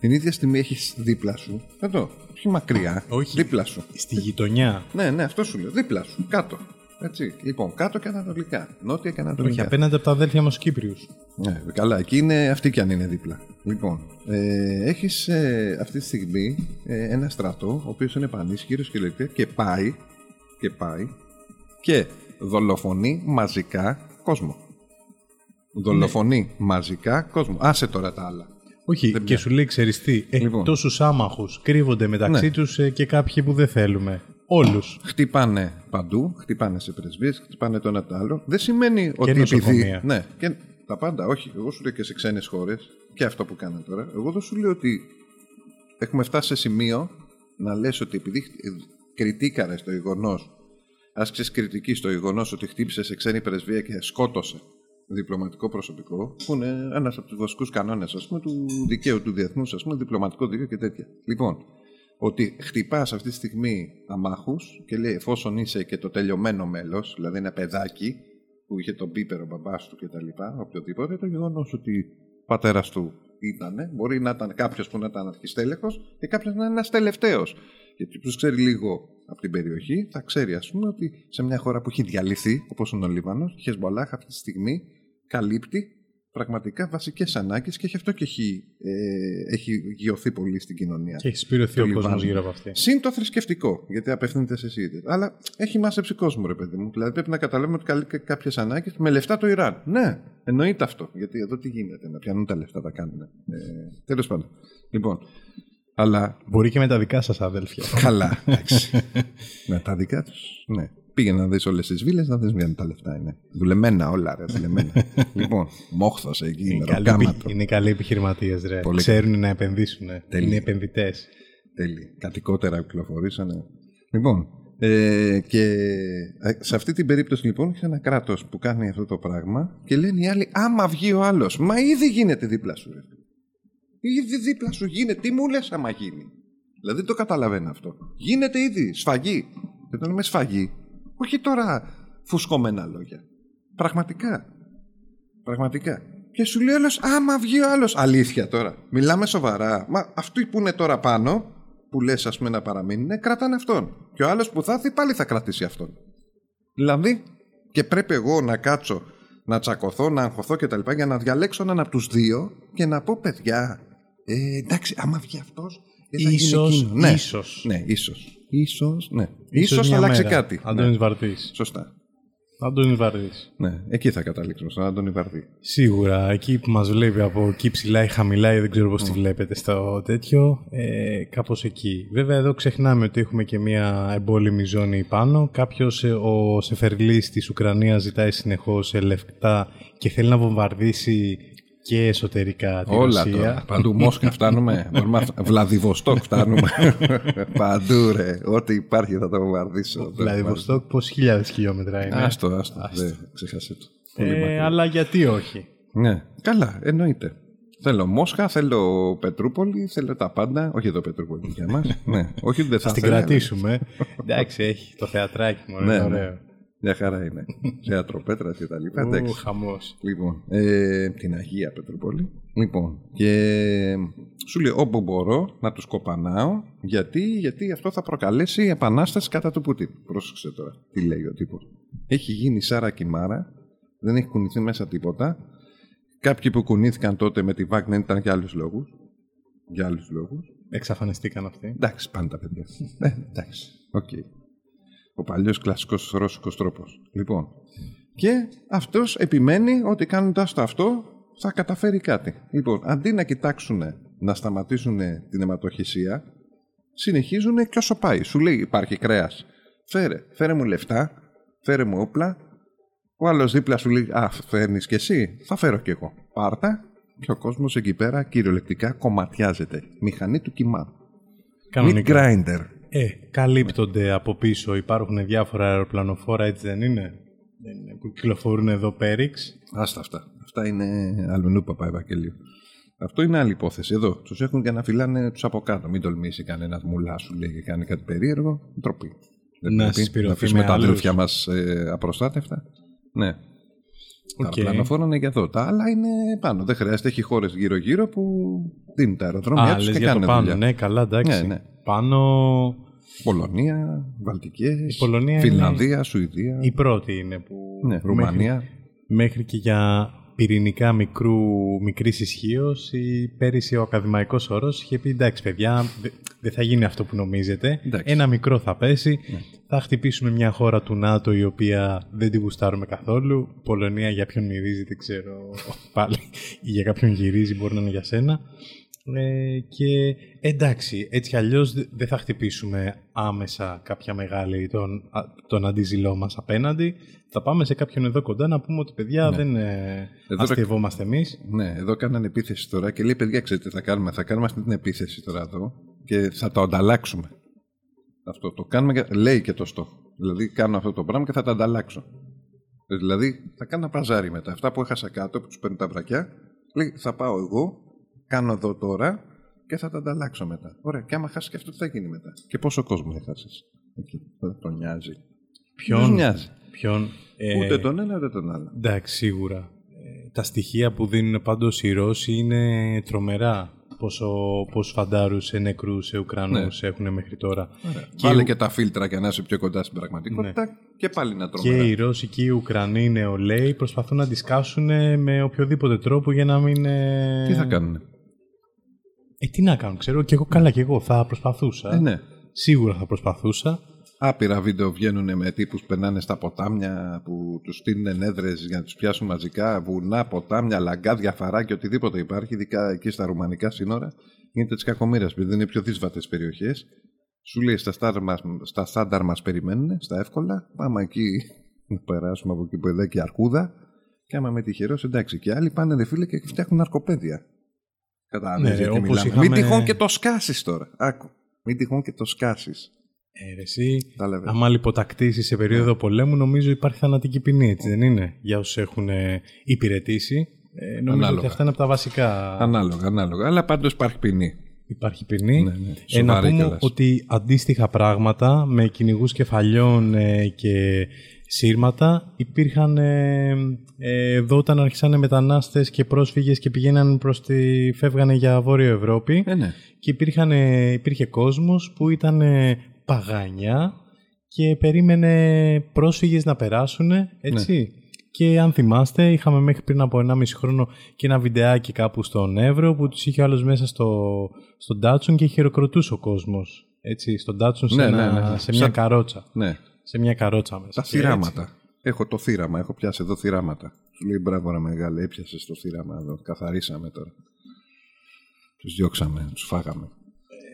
Την ίδια στιγμή έχεις δίπλα σου, εδώ, όχι μακριά, Όχι. δίπλα σου. Στη γειτονιά. Ναι, ναι, αυτό σου λέω. Δίπλα σου, κάτω. Έτσι. Λοιπόν, κάτω και ανατολικά. Νότια και Όχι, ανατολικά. απέναντι από τα αδέλφια μας Κύπριους. Ναι, καλά, εκεί είναι αυτή κι αν είναι δίπλα. Λοιπόν, ε, έχεις ε, αυτή τη στιγμή ε, ένα στρατό, ο οποίος είναι πανίσχυρος και λεπτέ και πάει, και πάει και δολοφονεί μαζικά κόσμο. Δολοφονεί μαζικά κόσμο. Άσε τώρα τα άλλα. Όχι, και σου λέει, ξέρεις τι, ε, Λοιπόν. τόσους άμαχους κρύβονται μεταξύ Ναι. τους ε, και κάποιοι που δεν θέλουμε. Όλους. Χτυπάνε παντού, χτυπάνε σε πρεσβείες, χτυπάνε το ένα το άλλο. Δεν σημαίνει ότι επειδή. νοσοκομεία. Ναι, και τα πάντα, όχι. Εγώ σου λέω και σε ξένες χώρες και αυτό που κάνετε τώρα. Εγώ δεν σου λέω ότι έχουμε φτάσει σε σημείο να λες ότι επειδή χ- κριτήκαρες στο γεγονός, άσκησες κριτική στο γεγονός ότι χτύπησες σε ξένη πρεσβεία και σκότωσε διπλωματικό προσωπικό, που είναι ένας από τους βασικούς κανόνες του δικαίου του διεθνούς, ας πούμε, διπλωματικό δίκαιο και τέτοια. Λοιπόν, ότι χτυπάς αυτή τη στιγμή αμάχους και λέει εφόσον είσαι και το τελειωμένο μέλος, δηλαδή ένα παιδάκι που είχε τον πίπερο μπαμπάς του κτλ., οποιοδήποτε, το γεγονός ότι ο πατέρας του ήταν, μπορεί να ήταν κάποιος που να ήταν αρχιστέλεχος και κάποιος να είναι ένας τελευταίος. Γιατί ποιο ξέρει λίγο από την περιοχή, θα ξέρει, ας πούμε, ότι σε μια χώρα που έχει διαλυθεί, όπως είναι ο Λίβανος, η Χεσμολάχ αυτή τη στιγμή καλύπτει πραγματικά βασικές ανάγκες και έχει αυτό και έχει, ε, έχει γιωθεί πολύ στην κοινωνία. Και έχει σπηρωθεί ο κόσμος γύρω από αυτή. Συν το θρησκευτικό, γιατί απευθύνεται σε εσύ. Αλλά έχει μάσεψει κόσμο, ρε παιδί μου. Δηλαδή πρέπει να καταλάβουμε ότι καλύπτει κάποιες ανάγκες με λεφτά το Ιράν. Ναι, εννοείται αυτό. Γιατί εδώ τι γίνεται, να πιάνουν τα λεφτά, τα κάνουν. Ε, Τέλος πάντων. Λοιπόν, αλλά... Μπορεί και με τα δικά σας αδέλφια. Καλά, εντάξει. με τα δικά τους. Ναι. Πήγαινε να δεις όλες τις βίλες, να δεις μια τα λεφτά είναι. Δουλεμένα όλα, ρε. Δουλεμένα. λοιπόν, μόχθο εκεί, είναι, καλή, είναι καλοί επιχειρηματίες, ρε. Πολύ Ξέρουν να επενδύσουν. Είναι επενδυτές. Τέλει. Κατοικότερα κυκλοφορήσανε. Λοιπόν, ε, και ε, σε αυτή την περίπτωση λοιπόν έχει ένα κράτος που κάνει αυτό το πράγμα και λένε οι άλλοι, άμα βγει ο άλλος, μα ήδη γίνεται δίπλα σου. Ρε. Ήδη δίπλα σου γίνεται. Τι μου λες, άμα γίνει. Δηλαδή δεν το καταλαβαίνω αυτό. Γίνεται ήδη σφαγή. Δεν το λέμε σφαγή. Όχι τώρα φουσκωμένα λόγια. Πραγματικά. Πραγματικά. Και σου λέει άλλο, άμα βγει ο άλλος. Αλήθεια τώρα. Μιλάμε σοβαρά. Μα αυτοί που είναι τώρα πάνω, που λες, ας πούμε, να παραμείνουν, κρατάνε αυτόν. Και ο άλλος που θα έρθει πάλι θα κρατήσει αυτόν. Δηλαδή, και πρέπει εγώ να κάτσω, να τσακωθώ, να αγχωθώ κτλ. για να διαλέξω έναν από τους δύο και να πω, παιδιά, ε, εντάξει, άμα βγει αυτός. Ίσως, ναι, ίσως. Ναι, ίσως. Ίσως, ναι. Ίσως, ίσως αλλάξει μέρα. κάτι. Αντώνης ναι. Βαρδής. Σωστά. Αντώνης Βαρδής. Ναι, εκεί θα καταλήξουμε, στον Αντώνη Βαρδί. Σίγουρα, εκεί που μας βλέπει από εκεί ψηλά ή χαμηλά ή δεν ξέρω πώς mm. τη βλέπετε στο τέτοιο, ε, κάπως εκεί. Βέβαια εδώ ξεχνάμε ότι έχουμε και μια εμπόλεμη ζώνη πάνω. Κάποιος, ε, ο Σεφερλής της Ουκρανίας ζητάει συνεχώς λεφτά και θέλει να βομβαρδίσει και εσωτερικά τη Όλα Ρωσία. τώρα. Παντού Μόσχα φτάνουμε. Βλαδιβοστόκ φτάνουμε. Παντού ρε. Ό,τι υπάρχει θα το βομβαρδίσω. Βλαδιβοστόκ πώς χιλιάδες χιλιόμετρα είναι; Άστο, άστο. Δεν ξεχάσε το. Ε, αλλά γιατί όχι; Ναι. Καλά, εννοείται. Θέλω Μόσχα, θέλω Πετρούπολη, θέλω τα πάντα. Όχι εδώ Πετρούπολη για μας. ναι. Όχι δεν θα την κρατήσουμε. Εντάξει, έχει το θεατράκι μου. Ναι, ναι, ωραίο. Μια χαρά είναι. Θέατρο Πέτρα και τα λοιπά. Ου, χαμός. Λοιπόν, ε, την Αγία Πετρούπολη. Λοιπόν, και σου λέει όπου μπορώ να τους κοπανάω, γιατί, γιατί αυτό θα προκαλέσει επανάσταση κατά του Πούτιν. Πρόσεξε τώρα τι λέει ο τύπος. Έχει γίνει σάρα και μάρα, δεν έχει κουνηθεί μέσα τίποτα. Κάποιοι που κουνήθηκαν τότε με τη Βάγνερ ήταν για άλλους λόγους. Για άλλους λόγους. Εξαφανιστήκαν αυτοί. Εντάξει, πάντα παιδιά. ε, εντάξει, OK. Okay. Ο παλιός κλασικός ρώσικος τρόπος. Λοιπόν, και αυτός επιμένει ότι κάνοντας το αυτό θα καταφέρει κάτι. Λοιπόν, αντί να κοιτάξουν να σταματήσουν την αιματοχυσία, συνεχίζουν και όσο πάει. Σου λέει υπάρχει κρέας. Φέρε, φέρε μου λεφτά, φέρε μου όπλα. Ο άλλος δίπλα σου λέει, α, φέρνεις κι εσύ, θα φέρω κι εγώ. Πάρτα και ο κόσμος εκεί πέρα κυριολεκτικά κομματιάζεται. Μηχανή του κοιμά. Κανονικά. grinder. Ε, καλύπτονται από πίσω. Υπάρχουν διάφορα αεροπλανοφόρα, έτσι δεν είναι; Δεν είναι που κυκλοφορούν εδώ πέριξ. Άστα αυτά. Αυτά είναι αλλονού παπά Ευαγγελίου. Αυτό είναι άλλη υπόθεση. Εδώ τους έχουν για να φυλάνε τους από κάτω. Μην τολμήσει κανένα μουλά σου λέει και κάνει κάτι περίεργο. Τροπή. Δεν να πρέπει να αφήσουμε τα αδέλφια μας ε, απροστάτευτα. Ναι. Okay. Τα αεροπλανοφόρα είναι για εδώ. Τα άλλα είναι πάνω. Δεν χρειάζεται. Έχει χώρες γύρω-γύρω που δίνουν τα αεροδρόμια τους και για κάνουν το πάνω. δουλειά. Ναι, καλά, εντάξει. Ναι, ναι. Πάνω Πολωνία, Βαλτικές, Η Πολωνία Φιλανδία, είναι... Σουηδία. η πρώτη είναι που. Ναι, Ρουμανία. Μέχρι, μέχρι και για πυρηνικά μικρού, μικρής ισχύως, η πέρυσι ο ακαδημαϊκός όρος είχε πει εντάξει παιδιά, δεν θα γίνει αυτό που νομίζετε. Εντάξει. Ένα μικρό θα πέσει. Ναι. Θα χτυπήσουμε μια χώρα του ΝΑΤΟ η οποία δεν την γουστάρουμε καθόλου. Πολωνία για ποιον μυρίζει δεν ξέρω πάλι. Ή για κάποιον γυρίζει μπορεί να είναι για σένα. Ε, και εντάξει, έτσι αλλιώς δε- δεν θα χτυπήσουμε άμεσα κάποια μεγάλη τον, α- τον αντίζηλό μας απέναντι. Θα πάμε σε κάποιον εδώ κοντά να πούμε ότι παιδιά Ναι. δεν ε, Εδώ αστευόμαστε εμείς. Ναι, εδώ κάνανε επίθεση τώρα και λέει: Παιδιά, ξέρετε τι θα κάνουμε; Θα κάνουμε αυτή την επίθεση τώρα εδώ και θα το ανταλλάξουμε. Αυτό το κάνουμε, και- λέει και το στόχο. Δηλαδή, κάνω αυτό το πράγμα και θα το ανταλλάξω. Ε, Δηλαδή θα κάνω ένα παζάρι μετά. Αυτά που έχασα κάτω, που τους παίρνουν τα βρακιά, λέει θα πάω εγώ, κάνω εδώ τώρα και θα τα ανταλλάξω μετά. Ωραία. Και άμα χάσεις και αυτό, τι θα γίνει μετά; Και πόσο κόσμο έχασε. Εκεί. Δεν τον νοιάζει. Δεν Ποιον, νοιάζει. ποιον, ε, Ούτε τον ένα ούτε τον άλλο. Εντάξει, σίγουρα. Ε, τα στοιχεία που δίνουν πάντως οι Ρώσοι είναι τρομερά. Πόσο, πόσους φαντάρους σε νεκρούς, σε Ουκρανούς έχουν μέχρι τώρα. Και Βάλε και τα φίλτρα για να είσαι πιο κοντά στην πραγματικότητα και πάλι να Και τρώμε. οι Ρώσοι και οι Ουκρανοί νεολαίοι προσπαθούν να αντισκάσουν με οποιοδήποτε τρόπο για να μην... ε, Τι θα κάνουν. Ε, τι να κάνουν, ξέρω. Και εγώ καλά και εγώ θα προσπαθούσα. Ε, ναι. Σίγουρα θα προσπαθούσα. Άπειρα βίντεο βγαίνουν με τύπους που περνάνε στα ποτάμια που τους στείλουν ενέδρε για να τους πιάσουν μαζικά. Βουνά, ποτάμια, λαγκάδια, φαράκια, οτιδήποτε υπάρχει, ειδικά εκεί στα ρουμανικά σύνορα. Γίνεται της κακομοίρας, επειδή είναι πιο δύσβατες περιοχές. Σου λέει στα στάνταρ μας, στα στάνταρ μας περιμένουν, στα εύκολα. Πάμε εκεί να περάσουμε από εκεί που εδώ και αρκούδα. Και άμα με τυχερό, εντάξει. Και άλλοι πάνε δε φίλε και φτιάχνουν αρκοπέδια. Κατάλαβες Ναι, γιατί όπως μιλάμε. είχαμε- Μην τυχόν και το σκάσεις τώρα. Άκου. Μην τυχόν και το σκάσεις. Ε, ρε, εσύ, Τα λέμε. άμα λιποτακτήσεις σε περίοδο πολέμου, νομίζω υπάρχει θανατική ποινή, έτσι δεν είναι, για όσους έχουν ε, υπηρετήσει. Ε, νομίζω Ανάλογα. ότι αυτά είναι από τα βασικά. Ανάλογα, ανάλογα. Αλλά πάντως υπάρχει ποινή. Υπάρχει ποινή. Ναι, ναι. Ε, να Σοβαρή πούμε κιόλας. ότι αντίστοιχα πράγματα με κυνηγούς κεφαλιών ε, και σύρματα υπήρχαν ε, ε, εδώ όταν άρχισαν μετανάστες και πρόσφυγες και πηγαίναν προς τη... φεύγανε για Βόρειο Ευρώπη Ε, ναι. και υπήρχαν, ε, υπήρχε κόσμος που ήταν ε, παγάνια και περίμενε πρόσφυγες να περάσουν, έτσι. Ναι. Και αν θυμάστε, είχαμε μέχρι πριν από 1,5 χρόνο και ένα βιντεάκι κάπου στον Εύρο που τους είχε ο άλλος μέσα στο, στον Datsun και χειροκροτούσε ο κόσμος. Έτσι, στον Datsun σε, Ναι, ένα- ναι, ναι, ναι. σε μια Σαν- καρότσα. ναι. Σε μια καρότσα μέσα. Τα Και θυράματα. Έχω το θύραμα, έχω πιάσει εδώ θυράματα. Σου λέει μπράβο ρε μεγάλε, έπιασε το θύραμα εδώ. Καθαρίσαμε τώρα. Τους διώξαμε, τους φάγαμε.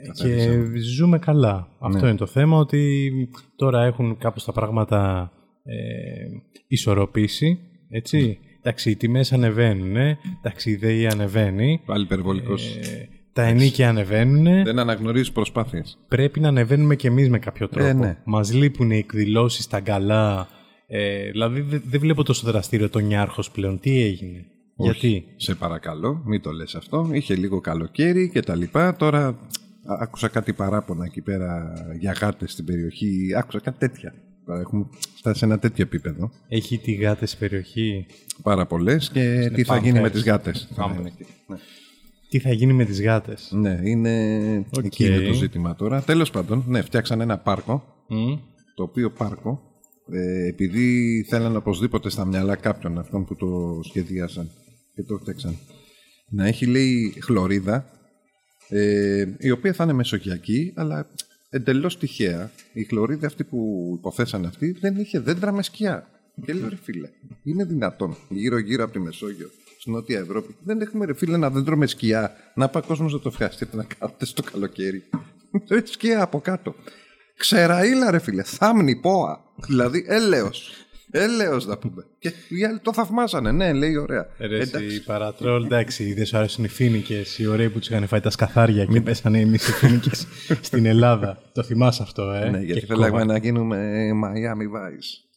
έτσι. Και ζούμε καλά. Αυτό Ναι. είναι το θέμα, ότι τώρα έχουν κάπως τα πράγματα ε, ισορροπήσει, έτσι. Εντάξει, οι τιμές ανεβαίνουν, εντάξει, η ΔΕΗ ανεβαίνει, Πάλι υπερβολικός. ε, τα ενίκια ανεβαίνουν. Δεν αναγνωρίζεις προσπάθειες. Πρέπει να ανεβαίνουμε κι εμείς με κάποιο τρόπο. Ε, ναι. Μας λείπουν οι εκδηλώσεις στα καλά. Ε, δηλαδή δεν δεν βλέπω τόσο δραστήριο τον Νιάρχος πλέον. Τι έγινε; Γιατί; Σε παρακαλώ, μην το λες αυτό. Είχε λίγο καλοκαίρι και τα λοιπά. Τώρα α, άκουσα κάτι παράπονα εκεί πέρα για γάτες στην περιοχή. Άκουσα κάτι τέτοια. Τώρα Έχουμε φτάσει σε ένα τέτοιο επίπεδο. Έχει τη γάτες στην περιοχή; Πάρα πολλές και τι θα πάμε, γίνει με έτσι. τις γάτες. Πάμε. Θα είναι εκεί. Ναι. Τι θα γίνει με τις γάτες. Ναι, είναι Οκ. εκεί είναι το ζήτημα τώρα. Τέλος πάντων, ναι, φτιάξαν ένα πάρκο, Μμ. το οποίο πάρκο, ε, επειδή θέλαν οπωσδήποτε στα μυαλά κάποιων αυτών που το σχεδίασαν και το φτιάξαν, να έχει λέει χλωρίδα, ε, η οποία θα είναι μεσογειακή, αλλά εντελώς τυχαία. Η χλωρίδα αυτή που υποθέσαν αυτή δεν είχε δέντρα με σκιά. Και λέω ρε φίλε, είναι δυνατόν γύρω-γύρω από τη Μεσόγειο, στην Νότια Ευρώπη, δεν έχουμε ρε φίλε ένα δέντρο με σκιά. Να πάει ο κόσμος να το ευχαριστείτε να κάνετε στο καλοκαίρι. Ρε σκιά από κάτω. Ξεραίλα ρε φίλε, θάμνη, πόα. Δηλαδή έλεος. Έλεος να πούμε. Και οι άλλοι το θαυμάσανε. Ναι, λέει ωραία. Ρε, εσύ, Εντάξει. παρατρόλ, εντάξει, δεν σου αρέσουν οι φίνικες, οι ωραίοι που τους είχαν φάει τα σκαθάρια και πέσανε εμείς οι φίνικες στην Ελλάδα. Το θυμάσαι αυτό, ε; Ναι, γιατί Και θέλαμε κόμμα. να γίνουμε Miami Vice.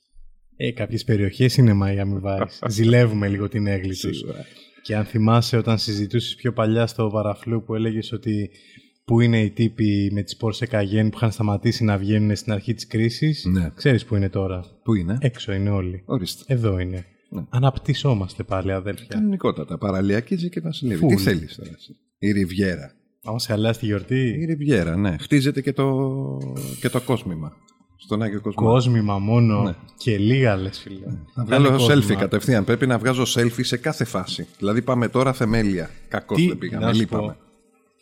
Ε, κάποιες περιοχές είναι Miami Vice. Ζηλεύουμε λίγο την έγκλη τους. Σίγουρα. Και αν θυμάσαι όταν συζητούσες πιο παλιά στο παραφλού που έλεγες ότι πού είναι οι τύποι με τις Porsche Cayenne που είχαν σταματήσει να βγαίνουν στην αρχή της κρίσης, Ναι. ξέρεις πού είναι τώρα; Πού είναι; Έξω είναι όλοι. Ορίστε. Εδώ είναι. Ναι. Αναπτυσσόμαστε πάλι, αδέλφια. Κανονικότατα. Παραλιακή και Βασιλεύει. Φουλ. Τι θέλεις τώρα. εσύ; Η Ριβιέρα. Θα μας χαλάσει τη γιορτή. Η Ριβιέρα, ναι. Χτίζεται και το, και το κόσμημα. Στον Άγιο Κοσμό. Κόσμημα μόνο Ναι. και λίγα λες φίλε. Να Κάνε βγάλω κόσμημα. selfie κατευθείαν. Πρέπει να βγάζω selfie σε κάθε φάση. Δηλαδή πάμε τώρα θεμέλια. Κακώ Τι, δεν πήγαμε. να σου Λείπαμε. πω,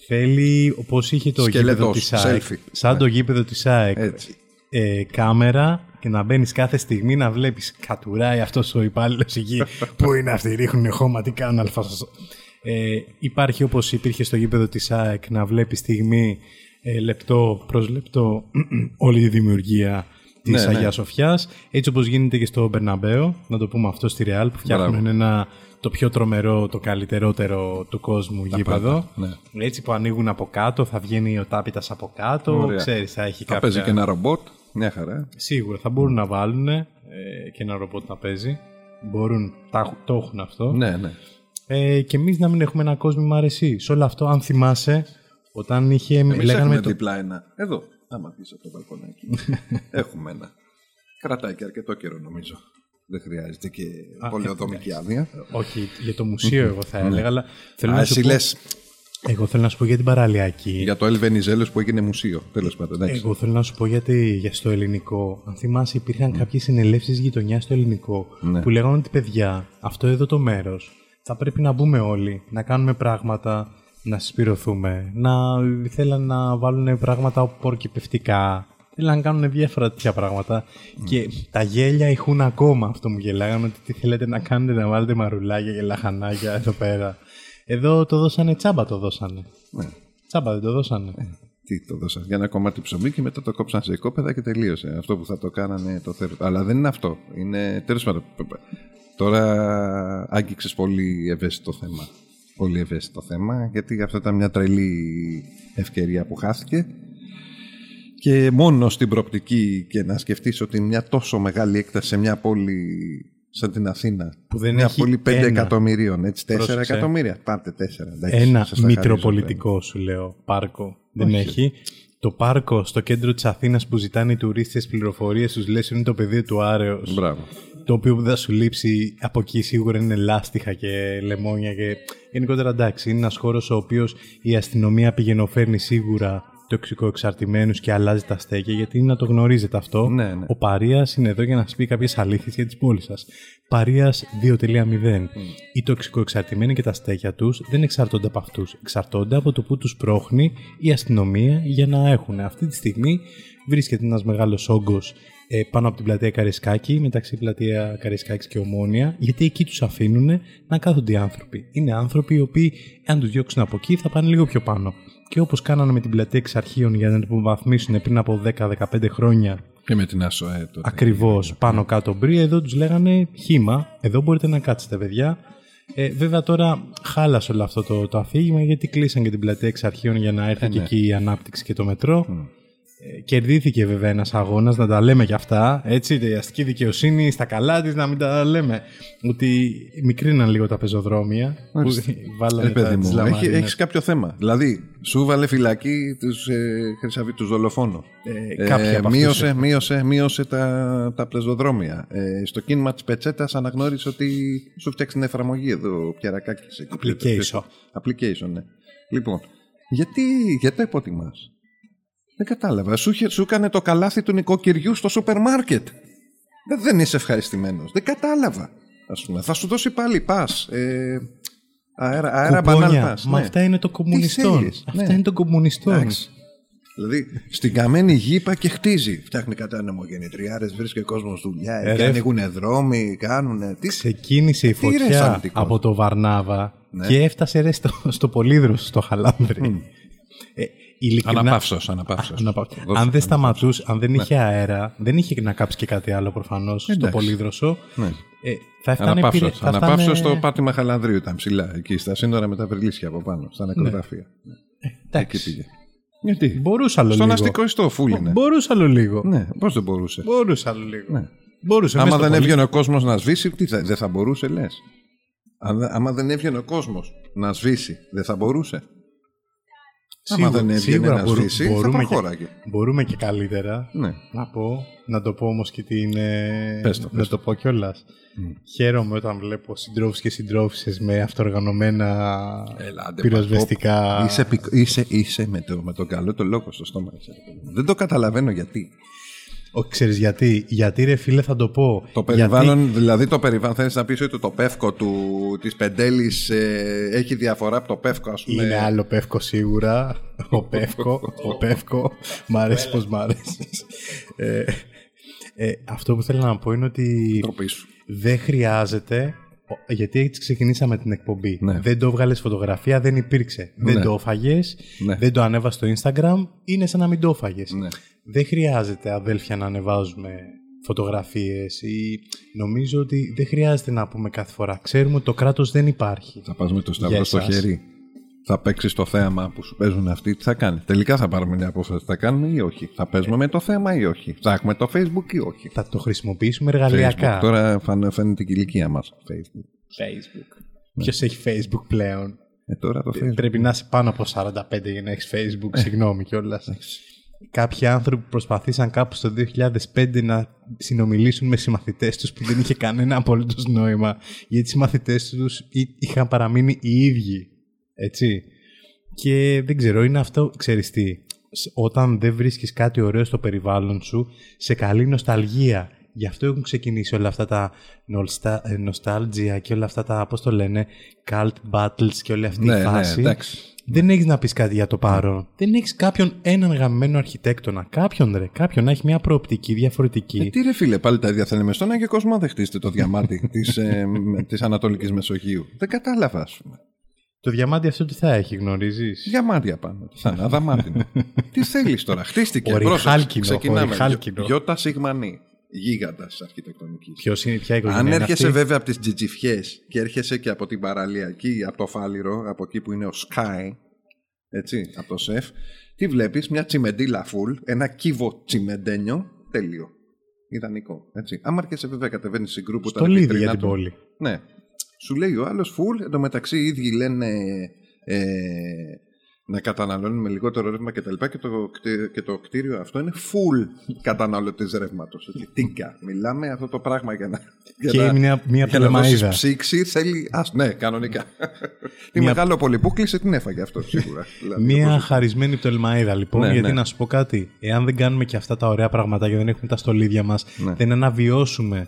Θέλει, όπως είχε το Σκελετός, γήπεδο της ΑΕΚ, selfie. σαν Ναι. το γήπεδο της ΑΕΚ, Έτσι. ε, κάμερα και να μπαίνεις κάθε στιγμή να βλέπεις κατουράει αυτός ο υπάλληλος εκεί. Πού είναι αυτοί, ρίχνουν χώμα, τι κάνουν αλφασο. Ε, υπάρχει όπως υπήρχε στο γήπεδο της ΑΕΚ να βλέπεις στιγμή ε, λεπτό προς λεπτό όλη η δημιουργία της Ναι, ναι. Αγίας Σοφιάς. Έτσι όπως γίνεται και στο Μπερναμπέο, να το πούμε αυτό στη Ρεάλ, που φτιάχνουν Μπράβο. ένα, το πιο τρομερό, το καλύτερότερο του κόσμου γήπεδο. πάντα, Έτσι που ανοίγουν από κάτω, θα βγαίνει ο τάπητας από κάτω, Ωραία. ξέρεις, θα έχει Θα κάποια... παίζει και ένα ρομπότ. Μια χαρά. Σίγουρα θα μπορούν να βάλουν ε, και ένα ρομπότ να παίζει. Μπορούν, τα, έχουν- το έχουν αυτό. Ναι, ναι. Ε, και εμείς να μην έχουμε ένα κόσμο μ' αρέσει. Σε όλο αυτό, αν θυμάσαι, όταν είχε. Εμείς λέγανε έχουμε με το, διπλά ένα. Εδώ, άμα πεις από το μπαλκονάκι. έχουμε ένα. Κρατάει και αρκετό καιρό νομίζω. Δεν χρειάζεται και πολεοδομική άδεια. Όχι, για το μουσείο εγώ θα έλεγα, αλλά θέλω Ναι. Α, να σου εσύ πω, λες εγώ θέλω να σου πω για την παραλιακή. για το Ελβενιζέλος που έγινε μουσείο. Τέλος πάντων. εντάξει. Εγώ θέλω να σου πω γιατί για στο ελληνικό. Αν θυμάσαι, υπήρχαν κάποιες συνελεύσεις γειτονιάς στο ελληνικό Ναι. που λέγανε ότι παιδιά, αυτό εδώ το μέρος θα πρέπει να μπούμε όλοι, να κάνουμε πράγματα, να συσπηρωθούμε. Να θέλαν να βάλουν πράγματα πορκυπευτικά. Θέλαν να κάνουν διάφορα τέτοια πράγματα. Και τα γέλια ηχούν ακόμα. Αυτό μου γελάγανε ότι τι θέλετε να κάνετε, να βάλετε μαρουλάκια και λαχανάκια εδώ πέρα. Εδώ το δώσανε τσάμπα, το δώσανε. Ναι. Τσάμπα δεν το δώσανε. Τι το δώσα. Για ένα κομμάτι ψωμί και μετά το κόψαν σε οικόπεδα και τελείωσε. Αυτό που θα το κάνανε το θέλω. Αλλά δεν είναι αυτό. Είναι τέλος πάντων. Τώρα άγγιξες πολύ ευαίσθητο θέμα. Πολύ ευαίσθητο θέμα, γιατί αυτό ήταν μια τρελή ευκαιρία που χάθηκε. Και μόνο στην προπτική και να σκεφτείς ότι μια τόσο μεγάλη έκταση σε μια πόλη σαν την Αθήνα, Που δεν μια έχει πόλη 5 ένα. εκατομμυρίων, έτσι, 4 Πρόσεξε. εκατομμύρια. Πάρτε 4. εντάξει, Ένα σας τα χαρίζω, μητροπολιτικό σου λέω πάρκο δεν Όχι. έχει. Το πάρκο στο κέντρο της Αθήνας που ζητάνε οι τουρίστες πληροφορίες τους λες είναι το πεδίο του Άρεος. Μπράβο. Το οποίο που θα σου λείψει από εκεί σίγουρα είναι λάστιχα και λεμόνια και γενικότερα εντάξει είναι ένας χώρος ο οποίος η αστυνομία πηγαινοφέρνει σίγουρα τοξικοεξαρτημένους και αλλάζει τα στέκια γιατί είναι να το γνωρίζετε αυτό. Ναι, ναι. Ο Παρίας είναι εδώ για να σας πει κάποιες αλήθειες για τις πόλεις σας. Παρίας 2.0. Οι τοξικοεξαρτημένοι και τα στέκια τους δεν εξαρτώνται από αυτούς. Εξαρτώνται από το που τους πρόχνει η αστυνομία για να έχουν. Αυτή τη στιγμή βρίσκεται ένας μεγάλος όγκος ε, πάνω από την πλατεία Καρισκάκη, μεταξύ πλατεία Καρισκάκης και Ομόνια, γιατί εκεί τους αφήνουν να κάθονται οι άνθρωποι. Είναι άνθρωποι οι οποίοι, αν τους διώξουν από εκεί, θα πάνε λίγο πιο πάνω. Και όπως κάνανε με την πλατεία εξαρχείων για να την υποβαθμίσουν πριν από 10-15 χρόνια Και με την ΑΣΟΕ τότε. Ακριβώς πάνω κάτω μπρι. Εδώ τους λέγανε χήμα. Εδώ μπορείτε να κάτσετε, παιδιά. Ε, βέβαια τώρα χάλασε όλο αυτό το, το αφήγημα γιατί κλείσαν και την πλατεία εξ αρχείων για να έρθει Ε, και ναι. εκεί η ανάπτυξη και το μετρό. Ε, κερδίθηκε βέβαια ένας αγώνας, να τα λέμε και αυτά. Έτσι, η αστική δικαιοσύνη στα καλά της να μην τα λέμε. Ότι μικρίναν λίγο τα πεζοδρόμια. Που Μάλιστα. βάλανε Ε, παιδί τα, τις μου, έχει, λαμαρίνες. έχεις κάποιο θέμα. Δηλαδή, σου βάλε φυλακή τους, ε, χρυσαβί, τους δολοφόνους. Ε, κάποιοι από αυτούς μείωσε, έχουν. μείωσε, μείωσε τα, τα πεζοδρόμια. Ε, στο κίνημα της Πετσέτας αναγνώρισε ότι σου φτιάξει την εφαρμογή εδώ, ο Πιαρακάκης. εκεί. Application. Application, ναι. Λοιπόν, γιατί, γιατί το υποτιμάς; Δεν κατάλαβα. Σου, είχε- σου έκανε το καλάθι του νοικοκυριού στο σούπερ μάρκετ. Δεν, δεν είσαι ευχαριστημένος. Δεν κατάλαβα. Ας πούμε. Θα σου δώσει πάλι πας. Ε, αέρα, αέρα Κουπόνια. μπανάν πας. Μα ναι. αυτά είναι το κομμουνιστών. θέλεις, Αυτά ναι. είναι το κομμουνιστών. Εντάξει. Δηλαδή, στην καμένη γη πάει και χτίζει. Φτιάχνει κάτι ανεμογεννητριάρες, βρίσκει ο κόσμος δουλειά. Ε, και ρε. ανοίγουν δρόμοι, κάνουν. Τι Ξεκίνησε η Τι ρε, φωτιά σαντικός. από το Βαρνάβα Ναι. και έφτασε ρε στο, στο Πολύδρος, στο Χαλάνδρη. Ε, ειλικρινά- Αναπαύσος, αναπαύσος. Αναπαύσος. Δώσε, Αν δεν αναπαύσος. σταματούσε, αν δεν είχε αέρα, δεν είχε να κάψει και κάτι άλλο προφανώς στο Εντάξει. Πολύδροσο. Ναι. Ε, θα έφτανε Αναπαύσος. πήρε- θα Αναπαύσος φτάνε- στο πάτημα Χαλανδρίου ήταν ψηλά, εκεί στα σύνορα με τα Βερλίσια από πάνω, στα νεκροταφεία. Εκεί Εντάξει. πήγε. Γιατί; Μπορούσε άλλο Στον λίγο. αστικό ιστό, φούλινε. Μπορούσε άλλο λίγο. Ναι, πώς δεν μπορούσε; Μπορούσε άλλο λίγο. Ναι. Μπορούσε. Άμα μέσα στο δεν Πολύ- έβγαινε ο κόσμος να σβήσει, τι θα, δεν θα μπορούσε, λες. Άμα δεν έβγαινε ο κόσμος να σβήσει, δεν θα μπορούσε; Άμα δεν έβγαινε σίγουρα να μπορού- σβήσει, θα μπορούμε, και, προχώραγε. μπορούμε και καλύτερα. Ναι. Να πω, να το πω όμως και την. ε, Πες το, να πες το πω κιόλας. Χαίρομαι όταν βλέπω συντρόφους και συντρόφισσες με αυτοργανωμένα Έλα, πυροσβεστικά. Είσαι, πικ- είσαι, είσαι με, το, με τον καλό το λόγο στο στόμα. Είσαι, ρε παιδί μου. δεν το καταλαβαίνω γιατί. Ο, ξέρεις γιατί; Γιατί ρε φίλε θα το πω. Το Γιατί- περιβάλλον, δηλαδή το περιβάλλον, θέλεις να πεις ότι το πεύκο του, της Πεντέλης ε, έχει διαφορά από το πεύκο, ας πούμε; Είναι άλλο πεύκο σίγουρα. Ο πεύκο. ο πεύκο. Μ' αρέσει πως μ' αρέσεις. ε, ε, αυτό που θέλω να πω είναι ότι Τροπή σου. δεν χρειάζεται. ο- Γιατί έτσι ξεκινήσαμε την εκπομπή. Ναι. Δεν το βγάλες φωτογραφία, δεν υπήρξε. Δεν Ναι. το έφαγες, Ναι. δεν το ανέβα στο Instagram, είναι σαν να μην το έφαγες. Ναι. Δεν χρειάζεται αδέλφια να ανεβάζουμε φωτογραφίες ή νομίζω ότι δεν χρειάζεται να πούμε κάθε φορά. Ξέρουμε ότι το κράτος δεν υπάρχει. Θα πας με το σταυρό Για στο εσάς. χέρι. θα παίξεις το θέαμα που σου παίζουν αυτοί, τι θα κάνει. Τελικά θα πάρουμε μια απόφαση, θα κάνουμε ή όχι. Θα παίζουμε με το θέμα ή όχι. Θα έχουμε το Facebook ή όχι. Θα το χρησιμοποιήσουμε εργαλειακά. Facebook. Τώρα φαν- φαίνεται και η ηλικία μας. Facebook. Facebook. Ποιος έχει Facebook πλέον; Ε, τώρα το Facebook. Πρέπει να είσαι πάνω από 45 για να έχεις Facebook, συγγνώμη κιόλας. Κάποιοι άνθρωποι προσπαθήσαν κάπου στο 2005 να συνομιλήσουν με συμμαθητές τους που δεν είχε κανένα απολύτως νόημα γιατί οι συμμαθητές τους εί- είχαν παραμείνει οι ίδιοι. Έτσι. Και δεν ξέρω, είναι αυτό, ξέρεις τι, σ- όταν δεν βρίσκεις κάτι ωραίο στο περιβάλλον σου, σε καλή νοσταλγία. Γι' αυτό έχουν ξεκινήσει όλα αυτά τα νολστα- ε, nostalgia και όλα αυτά τα, πώς το λένε, cult battles και όλη αυτή Ναι, η ναι, φάση. εντάξει. Δεν έχεις να πεις κάτι για το παρόν. Δεν έχεις κάποιον έναν γαμμένο αρχιτέκτονα. Κάποιον ρε. Κάποιον να έχει μια προοπτική διαφορετική. Ε, τι ρε φίλε, πάλι τα ίδια θέλει με στον Άγιο Κόσμο, δεν χτίσετε το διαμάτι της, ε, με- της Ανατολικής Μεσογείου. Δεν κατάλαβα, ας πούμε. Το διαμάντι αυτό τι θα έχει, γνωρίζεις; Διαμάντια πάνω. Θα είναι αδαμάντινο. τι θέλεις τώρα, χτίστηκε. Οριχάλκινο, πρόσεξε, Ξεκινάμε. οριχάλκινο. Γιώτα Σιγμανή. Γίγαντας αρχιτεκτονικής. Ποιος είναι, ποια οικογένεια Αν είναι έρχεσαι αυτή; βέβαια από τις τζιτζιφιές και έρχεσαι και από την παραλιακή, από το Φάληρο, από εκεί που είναι ο Sky, έτσι, από το σεφ, τι βλέπεις, μια τσιμεντίλα full, ένα κύβο τσιμεντένιο, τέλειο. Ιδανικό. Έτσι. Άμα έρχεσαι βέβαια κατεβαίνεις στην γκρουπ που Στο ήταν Λίδι βιτρίνα για την του- πόλη. Ναι. Σου λέει ο άλλος full, εντωμεταξύ οι ίδιοι λένε ε, να καταναλώνουν με λιγότερο ρεύμα κτλ. Και, το, κτί- και το κτίριο αυτό είναι full καταναλωτής ρεύματος. Τίγκα. Μιλάμε αυτό το πράγμα για να. Για Και να, μια, μια για να δώσεις πτολεμαίδα. ψήξη θέλει. Α, ναι, κανονικά. Τη Μια- μεγάλο πολύ την έφαγε αυτό σίγουρα. Δηλαδή, Μια όπως- χαρισμένη πτολεμαίδα λοιπόν, Ναι, γιατί ναι. να σου πω κάτι. Εάν δεν κάνουμε και αυτά τα ωραία πραγματάκια, δεν έχουμε τα στολίδια μας, Ναι. δεν αναβιώσουμε.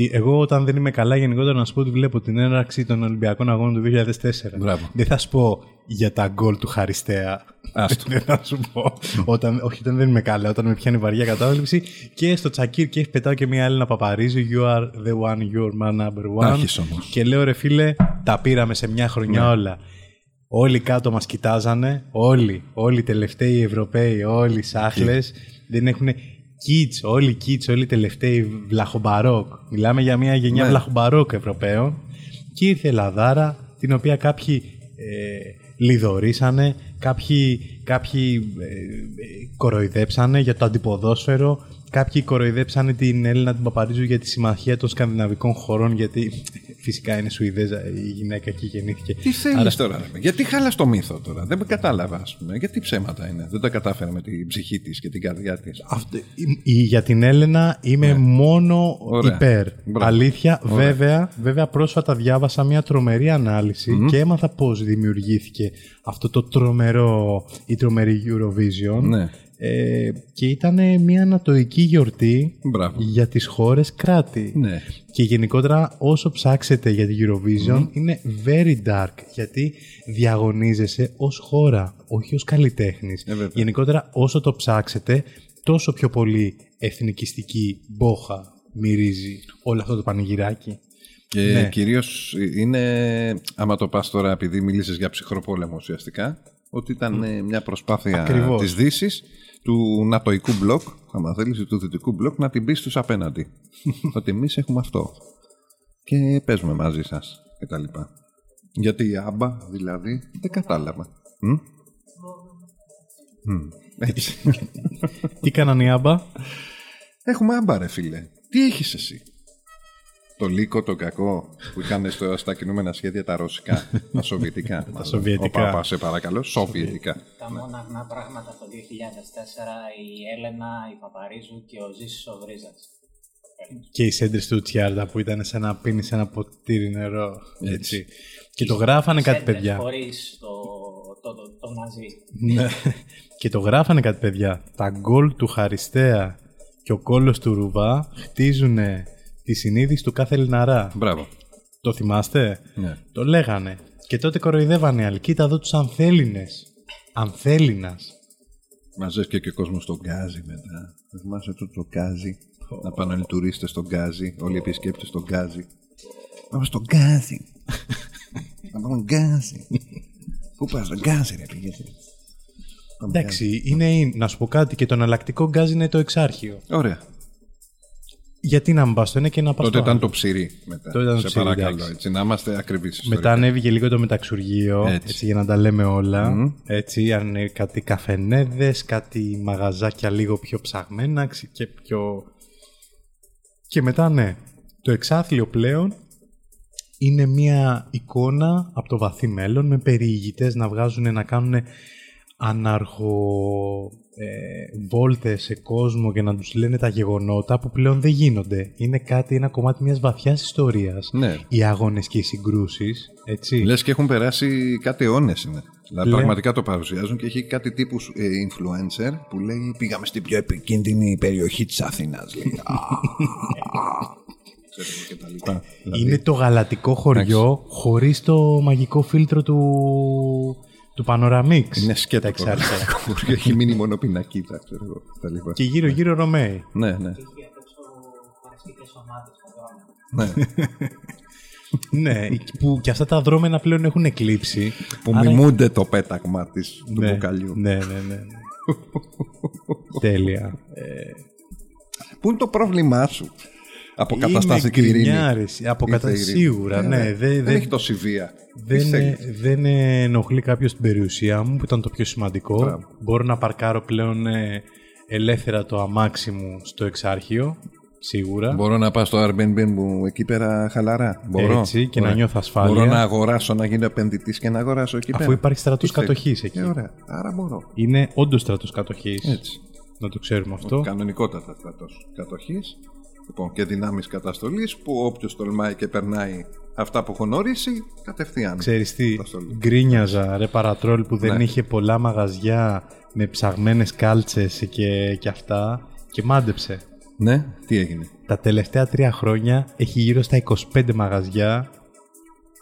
Τι- Εγώ όταν δεν είμαι καλά, γενικότερα να σου πω ότι βλέπω την έναρξη των Ολυμπιακών Αγώνων του 2004. Μπράβο. Δεν θα σου πω για τα γκολ του Χαριστέα. Άστο. δεν θα σου πω. όταν, όχι, όταν δεν είμαι καλά, όταν με πιάνει βαριά κατάληψη. Και στο Τσακίρ και έχει πετάω και μια Έλληνα Παπαρίζου. You are the one, you're my number one. Άρχις όμως. Και λέω ρε φίλε, τα πήραμε σε μια χρονιά Ναι. όλα. Όλοι κάτω μας κοιτάζανε, όλοι, όλοι οι τελευταίοι Ευρωπαίοι, όλοι οι σάχλες, δεν έχουν kids, όλοι kids, όλοι οι τελευταίοι βλαχομπαρόκ. Μιλάμε για μια γενιά Ναι. βλαχομπαρόκ Ευρωπαίων. Και ήρθε η Λαδάρα, την οποία κάποιοι ε, λιδωρήσανε, κάποιοι, κάποιοι ε, ε, κοροϊδέψανε για το αντιποδόσφαιρο, κάποιοι κοροϊδέψανε την Έλληνα την Παπαρίζου για τη συμμαχία των σκανδιναβικών χωρών, γιατί φυσικά είναι Σουηδέζα η γυναίκα και γεννήθηκε. Τι θέλεις; Άρα- τώρα, ρε. γιατί χάλας το μύθο τώρα; Δεν με κατάλαβα, ας πούμε. Γιατί ψέματα είναι; Δεν τα κατάφερε με την ψυχή της και την καρδιά της. Αυτό- η- η- για την Έλενα είμαι μόνο Ναι. Ωραία. υπέρ. Μπράβο. Αλήθεια, Ωραία. βέβαια, βέβαια πρόσφατα διάβασα μια τρομερή ανάλυση και έμαθα πώς δημιουργήθηκε αυτό το τρομερό, η τρομερή Eurovision. Ναι. Ε, και ήταν μια ανατοϊκή γιορτή Μπράβο. για τις χώρες κράτη. Ναι. Και γενικότερα όσο ψάξετε για την Eurovision είναι very dark γιατί διαγωνίζεσαι ως χώρα, όχι ως καλλιτέχνης. Ε, βέβαια. γενικότερα όσο το ψάξετε τόσο πιο πολύ εθνικιστική μπόχα μυρίζει όλο αυτό το πανηγυράκι. Και Ναι. κυρίως είναι, άμα το πας τώρα επειδή μίλησες για ψυχροπόλεμο ουσιαστικά, ότι ήταν ε, μια προσπάθεια Ακριβώς. της Δύσης, του νατοϊκού μπλοκ, άμα θέλεις, ή του δυτικού μπλοκ, να την πεις στους απέναντι. ότι εμείς έχουμε αυτό. Και παίζουμε μαζί σας και τα λοιπά. Γιατί η άμπα, δηλαδή, δεν κατάλαβα. Μ; Μ, Έτσι. Τι κάνανε οι άμπα; Έχουμε άμπα ρε φίλε. Τι έχεις εσύ; Το λύκο, το κακό που είχαν στο, στα κινούμενα σχέδια τα ρωσικά, τα σοβιετικά. τα σοβιετικά. Ο Πάπα, σε παρακαλώ, σοβιετικά. Τα μόνα πράγματα το 2004 η Έλενα, η Παπαρίζου και ο Ζήσης ο Βρίζας. Και οι σέντρες του Τσιάρτα που ήταν σαν να πίνεις ένα ποτήρι νερό. Έτσι. Και το γράφανε κάτι Σέντρες παιδιά. Χωρίς το, το, το, το ναζί. Ναι. και το γράφανε κάτι παιδιά. Τα γκολ του Χαριστέα και ο κόλλος του Ρουβά χτίζουν τη συνείδηση του κάθε Ελληναρά. Μπράβο. Το θυμάστε; Ναι. Το λέγανε. Και τότε κοροϊδεύανε οι άλλοι. Κοίτα εδώ τους ανθέλινες. Ανθέλινας. Μαζεύει και, και ο κόσμος στον Γκάζι μετά. Δεν θυμάσαι το, το Γκάζι. Να πάνε όλοι οι τουρίστες στον Γκάζι, όλοι οι επισκέπτες στον Γκάζι. Πάμε στον Γκάζι. Να πάμε Γκάζι. Πού πας, στον Γκάζι, ρε πήγαινε. Πάμε Εντάξει, είναι, να σου πω κάτι και το εναλλακτικό γκάζ είναι το εξάρχειο. Γκάζι. Ωραία. Γιατί να μην πας στο ένα και να πας Τότε στο ήταν άλλο. το ψυρί μετά. Τότε ήταν το Σε ψυρί, παρακαλώ, εντάξει. έτσι, να είμαστε ακριβείς ιστορικά. Μετά ανέβηκε λίγο το μεταξουργείο, Έτσι. έτσι. για να τα λέμε όλα. Μμμ. Έτσι, αν είναι κάτι καφενέδες, κάτι μαγαζάκια λίγο πιο ψαγμένα ξε- και πιο... Και μετά, ναι, το εξάθλιο πλέον είναι μια εικόνα από το βαθύ μέλλον με περιηγητές να βγάζουν να κάνουν αναρχο ε, βόλτες σε κόσμο και να τους λένε τα γεγονότα που πλέον δεν γίνονται. Είναι κάτι, ένα κομμάτι μιας βαθιάς ιστορίας. Ναι. Οι αγώνες και οι συγκρούσεις, έτσι. Λες και έχουν περάσει κάτι αιώνες είναι. Δηλαδή Λέ. πραγματικά το παρουσιάζουν και έχει κάτι τύπους ε, influencer που λέει πήγαμε στην πιο επικίνδυνη περιοχή της Αθήνας. Λέει. Α, α, ξέρετε, και τα λοιπά. Δηλαδή, Είναι το γαλατικό χωριό χωρίς το μαγικό φίλτρο του, του Panoramix. είναι σκέτο Τα το εξάρχεια. χωριό. Έχει μείνει μόνο πινακίδα, ξέρω εγώ. τα λοιπά. και γύρω γύρω Ρωμαίοι. Ναι, ναι. Είχε απ' έξω παραστικές ομάδες με δρόμο. ναι. ναι, που και αυτά τα δρόμενα πλέον έχουν εκλείψει. που Άρα- μιμούνται το πέταγμα της, του ναι, μπουκαλιού. ναι, ναι, ναι. ναι. Τέλεια. Ε, Πού είναι το πρόβλημά σου; Αποκαταστάθηκε η είναι ειρήνη. γκρινιάρης. Αποκατα- Ήρθε η ειρήνη. σίγουρα, ναι, ναι. δεν- Δεν δεν- έχει τόση βία. Τι Δεν, θέλεις. δεν ενοχλεί κάποιος την περιουσία μου, που ήταν το πιο σημαντικό. Μπράβο. Μπορώ να παρκάρω πλέον ε, ελεύθερα το αμάξι μου στο εξάρχειο, σίγουρα. Μπορώ να πάω στο Airbnb μου εκεί πέρα χαλαρά. Μπορώ; Έτσι, και να νιώθω ασφάλεια. Μπορώ να αγοράσω, να γίνω επενδυτής και να αγοράσω εκεί πέρα. Αφού υπάρχει στρατός Τι θέλεις. κατοχής εκεί. Ε, ωραία. Άρα μπορώ. Είναι όντως στρατός κατοχής. Έτσι. Να το ξέρουμε αυτό. Κανονικότατα στρατός κατοχής. Λοιπόν, και δυνάμεις καταστολής που όποιος τολμάει και περνάει αυτά που έχω ορίσει, κατευθείαν. Ξέρεις τι, Καταστολή. γκρίνιαζα ρε παρατρόλ που δεν Ναι. είχε πολλά μαγαζιά με ψαγμένες κάλτσες και, και αυτά και μάντεψε. Ναι, τι έγινε; Τα τελευταία τρία χρόνια έχει γύρω στα 25 μαγαζιά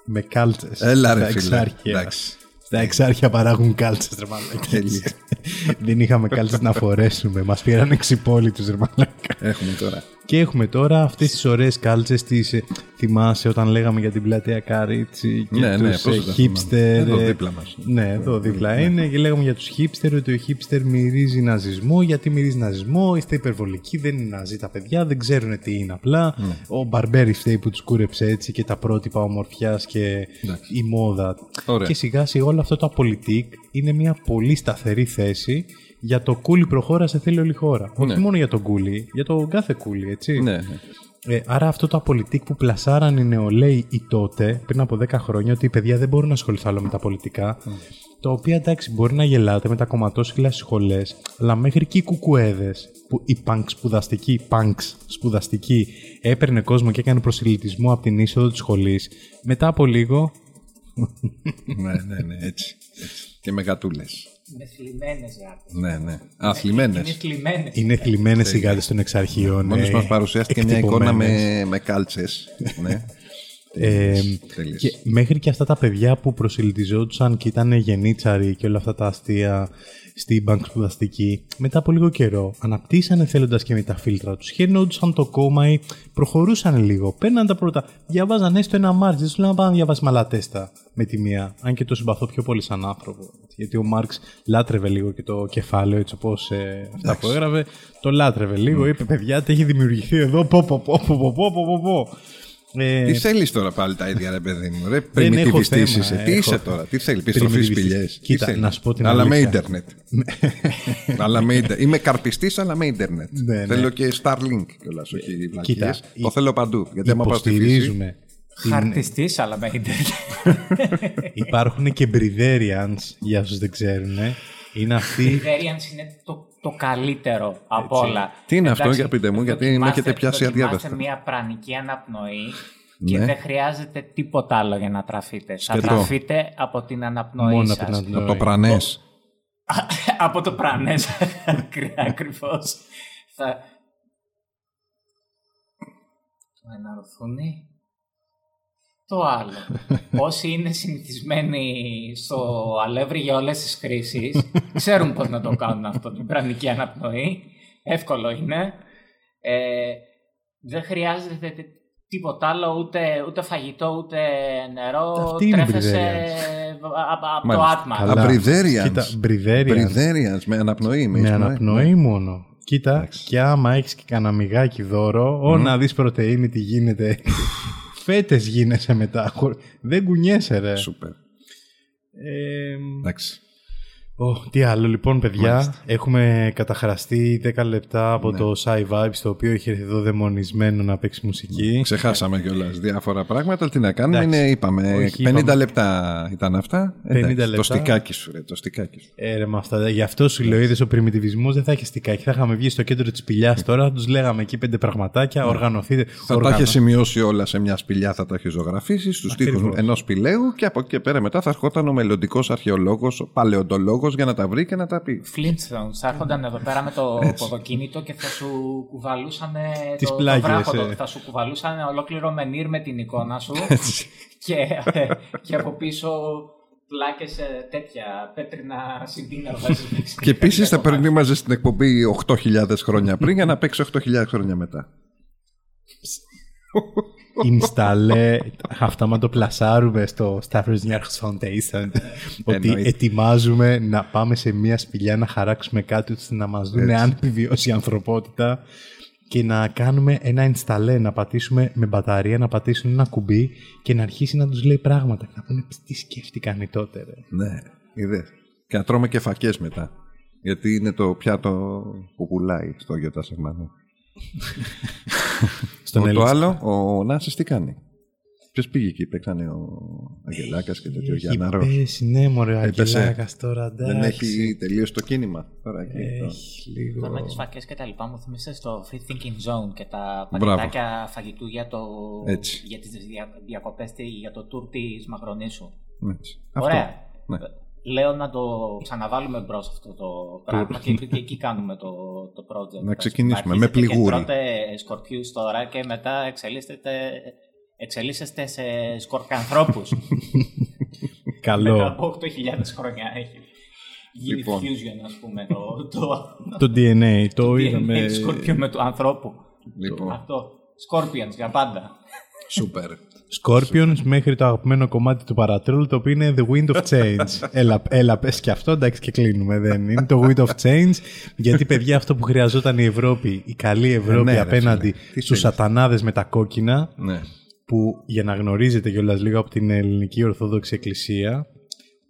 με κάλτσες. Έλα ρε Στα φίλε. εξάρχεια. Εντάξει. Τα εξάρχεια παράγουν κάλτσες ρε μαλάκα. Τέλεια. Δεν είχαμε κάλτσες να φορέσουμε. Μας πήραν εξυπόλυτους ρε μαλάκα. Έχουμε τώρα. Και έχουμε τώρα αυτές τις ωραίες κάλτσες τις ε, θυμάσαι όταν λέγαμε για την πλατεία Καρίτσι και Ναι, ναι, τους πώς ε, δεν τα hipster. θυμάμαι. Εδώ ε, δίπλα μας. Ναι, εδώ δίπλα είναι και λέγαμε για τους hipster ότι ο hipster μυρίζει ναζισμό. Γιατί μυρίζει ναζισμό, είστε υπερβολικοί, δεν είναι ναζί τα παιδιά, δεν ξέρουν τι είναι απλά. Ναι. Ο Μπαρμπέρι φταίει που τους κούρεψε έτσι και τα πρότυπα ομορφιάς και Εντάξει. η μόδα. Ωραία. Και σιγά σιγά όλο αυτό το απολυτικ είναι μια πολύ σταθερή θέση για το κούλι προχώρασε θέλει όλη η χώρα. Ναι. Όχι μόνο για τον κούλι, για τον κάθε κούλι, έτσι. Ναι, ναι. Ε, άρα αυτό το απολυτικ που πλασάραν οι νεολαίοι ή τότε, πριν από 10 χρόνια, ότι οι παιδιά δεν μπορούν να ασχοληθούν άλλο με τα πολιτικά, τα οποία εντάξει μπορεί να γελάτε με τα κομματόσχυλα στις σχολές, αλλά μέχρι και οι κουκουέδες, που οι πανκ σπουδαστικοί, οι punks σπουδαστικοί, έπαιρνε κόσμο και έκανε προσιλητισμό από την είσοδο της σχολής, μετά από λίγο. ναι, ναι, ναι, έτσι. έτσι. Και με γατούλες. Είναι θλιμμένες οι γάτες. Ναι, ναι. Α, θλιμμένες. Είναι θλιμμένες. Είναι θλιμμένες οι γάτες των εξαρχείων. Μόλις ε, μας παρουσιάστηκε μια εικόνα εκτυπωμένες. με, με κάλτσες. ναι. Ε, Τέλειες. και μέχρι και αυτά τα παιδιά που προσελητιζόντουσαν και ήταν γενίτσαροι και όλα αυτά τα αστεία στην μπανκ σπουδαστική, μετά από λίγο καιρό αναπτύσσανε θέλοντας και με τα φίλτρα τους, χαιρνόντουσαν το κόμμα ή προχωρούσαν λίγο. Παίρναν τα πρώτα, διαβάζαν έστω ένα Μάρξ. Δεν σου λέω να πάνε να διαβάσει άλλα τέστα με τη μία. Αν και το συμπαθώ πιο πολύ σαν άνθρωπο. Γιατί ο Μάρξ λάτρευε λίγο και το κεφάλαιο, έτσι όπως αυτά που έγραφε. Το λάτρευε λίγο. Είπε, παιδιά, τι έχει δημιουργηθεί εδώ. Πω, πω, πω, πω, πω, πω, πω, πω. Ε, Τι θέλεις τώρα πάλι τα ίδια, ρε παιδί μου. Ρε, έχω πριμιτιβιστής θέμα, είσαι. έχω Τι είσαι θέμα. τώρα, τι θέλεις, επιστροφή στι Πριμιτιβιστής. σπηλιέ. Κοίτα, να σου πω την Αλλά με αλήθεια. ίντερνετ. αλλά με ίντερνετ. Είμαι καρπιστή, αλλά με ίντερνετ. Ναι, ναι. Θέλω και Starlink κιόλας, όχι βλακίες. Κοίτα, Το θέλω παντού. Γιατί άμα πάω στη φύση. υποστηρίζουμε. την- Χαρτιστής, αλλά με ίντερνετ. Υπάρχουν και Briderians, για όσους δεν ξέρουν. Είναι αυτοί. Variance είναι το, το καλύτερο από όλα. Τι είναι αυτό, Εντάξει, για πείτε μου, γιατί με δοκιμάστε- έχετε πιάσει δοκιμάστε αδιάβαστα. μια πρανική αναπνοή και Ναι. δεν χρειάζεται τίποτα άλλο για να τραφείτε. Θα Σκετό. τραφείτε από την αναπνοή Μόνο σας. από την Από αναπνοή. το πρανές. από το πρανές ακριβώς. Θα... Το ένα ρουθούνι, το άλλο. Όσοι είναι συνηθισμένοι στο αλεύρι για όλες τις χρήσεις, ξέρουν πώς να το κάνουν αυτό, την πρανική αναπνοή. Εύκολο είναι. Ε, δεν χρειάζεται τίποτα άλλο, ούτε, ούτε φαγητό, ούτε νερό. Αυτή είναι η Τρέφεσαι Briderians. από, από το Μάλιστα. άτμα. Καλά. Αμπριδέριαν. Κοίτα, Briderians. Briderians, με αναπνοή. Με Με εισπνοή. αναπνοή μόνο. Κοίτα, Εντάξει. και άμα έχεις και κανένα μυγάκι δώρο, ό, να δεις πρωτενη τι γίνεται. Φέτες γίνεσαι μετά. Χω- Δεν κουνιέσαι, ρε. Σούπερ. Ε, Εντάξει. Ω, τι άλλο λοιπόν παιδιά, Μάλιστα. έχουμε καταχραστεί 10 λεπτά από Ναι. το Sci Vibes το οποίο είχε έρθει εδώ δαιμονισμένο να παίξει μουσική. Ξεχάσαμε κιόλας διάφορα πράγματα. αλλά Τι να κάνουμε, Εντάξει. είναι, είπαμε. Όχι, 50 είπαμε. λεπτά ήταν αυτά. 50 Εντάξει, λεπτά. Το στικάκι σου, ρε. Το στικάκι σου. Ε, ρε, με αυτά. Γι' αυτό σου λέω, είδες, ο πριμιτιβισμός δεν θα έχει στικάκι. Θα είχαμε βγει στο κέντρο της σπηλιάς τώρα, τους λέγαμε εκεί πέντε πραγματάκια, οργανωθείτε. Ναι. Θα Οργανω- τα έχεις σημειώσει όλα σε μια σπηλιά, θα τα έχεις ζωγραφίσει στους τοίχου Ακριβώς. ενός σπηλαίου και από εκεί και πέρα μετά θα ερχόταν ο μελλοντικός αρχαιολόγος, ο παλαιοντολόγο για να τα βρει και να τα πει. Flintstones θα έρχονταν εδώ πέρα με το ποδοκίνητο και θα σου κουβαλούσαν Τις το, το πλάγιες, βράχο, ε. θα σου κουβαλούσαν ολόκληρο μενίρ με την εικόνα σου και, και από πίσω πλάκες ε, τέτοια πέτρινα συντήνα βάζεις Και επίσης θα περνήμαζε στην εκπομπή 8.000 χρόνια πριν για να παίξει 8.000 χρόνια μετά. Ινσταλέ, αυτά μα το πλασάρουμε στο Stafford's Niarchs Foundation ότι Εννοείται. ετοιμάζουμε να πάμε σε μια σπηλιά να χαράξουμε κάτι ώστε να μας δουν αν επιβιώσει η ανθρωπότητα και να κάνουμε ένα инσταλέ, να πατήσουμε με μπαταρία, να πατήσουν ένα κουμπί και να αρχίσει να τους λέει πράγματα και να πούνε «Ψ, τι σκέφτηκαν οι τότε ρε. Ναι, είδες. Και να τρώμε και φακέ μετά. Γιατί είναι το πιάτο που πουλάει στο Γιώτα Σεγμανό. Στον Ο, το Έλληνα. άλλο, ο Νάσης τι κάνει; Ποιος πήγε εκεί, παίξανε ο Αγγελάκας και τέτοιο Έχει Γιάνναρος; πέσει, ναι μωρέ, Έπεσε. Αγγελάκας τώρα, Δεν εντάξει. έχει τελείωσει το κίνημα τώρα εκεί. Έχει λίγο... Το με τις φακές και τα λοιπά μου θυμίσαι στο Free Thinking Zone και τα Μπράβο. πακετάκια φαγητού για, το, Έτσι. για τις δια, διακοπές τη- για το tour της Μαυρονήσου. Έτσι. Ωραία. Ναι. Λέω να το ξαναβάλουμε μπρος αυτό το πράγμα και, και εκεί κάνουμε το, το project. Να Ας ξεκινήσουμε πούμε, με αρχίζετε πληγούρι. Και τρώτε σκορπιούς τώρα και μετά εξελίσσετε, εξελίσσεστε σε σκορπιανθρώπους. μετά Καλό. από 8.000 χρόνια έχει γίνει Λοιπόν. fusion, ας πούμε, το, το, Το DNA, το το είδαμε... DNA σκορπιού με του ανθρώπου. Λοιπόν, Αυτό. Scorpions για πάντα. σούπερ. Scorpions μέχρι το αγαπημένο κομμάτι του Paratrol το οποίο είναι The Wind of Change. έλα, έλα πες και αυτό, εντάξει και κλείνουμε. Δεν είναι το Wind of Change γιατί παιδιά αυτό που χρειαζόταν η Ευρώπη, η καλή Ευρώπη ναι, ρε, απέναντι φίλε. Τι στους θέλεις. σατανάδες με τα κόκκινα Ναι. που για να γνωρίζετε κιόλας λίγο από την ελληνική Ορθόδοξη Εκκλησία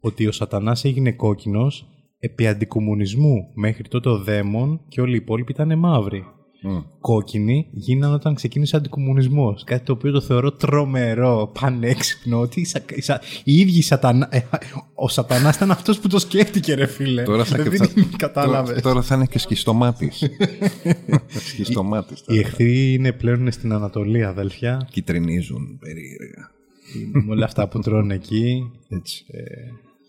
ότι ο σατανάς έγινε κόκκινος επί αντικομουνισμού μέχρι τότε ο δαίμον και όλοι οι υπόλοιποι ήταν μαύροι. Μμ. Κόκκινοι γίνανε όταν ξεκίνησε ο αντικομουνισμός. Κάτι το οποίο το θεωρώ τρομερό, πανέξυπνο. Ότι οι, σα- οι σα- οι ίδιοι σατανά... ε, ο σατανάς ήταν αυτός που το σκέφτηκε ρε φίλε. Τώρα θα, Δεν θα, κατάλαβες. τώρα, τώρα θα είναι και σκιστομάτη. σκιστομάτη. Οι εχθροί είναι πλέον στην Ανατολή, αδελφιά. Κυτρινίζουν περίεργα. με όλα αυτά που τρώνε εκεί. Έτσι.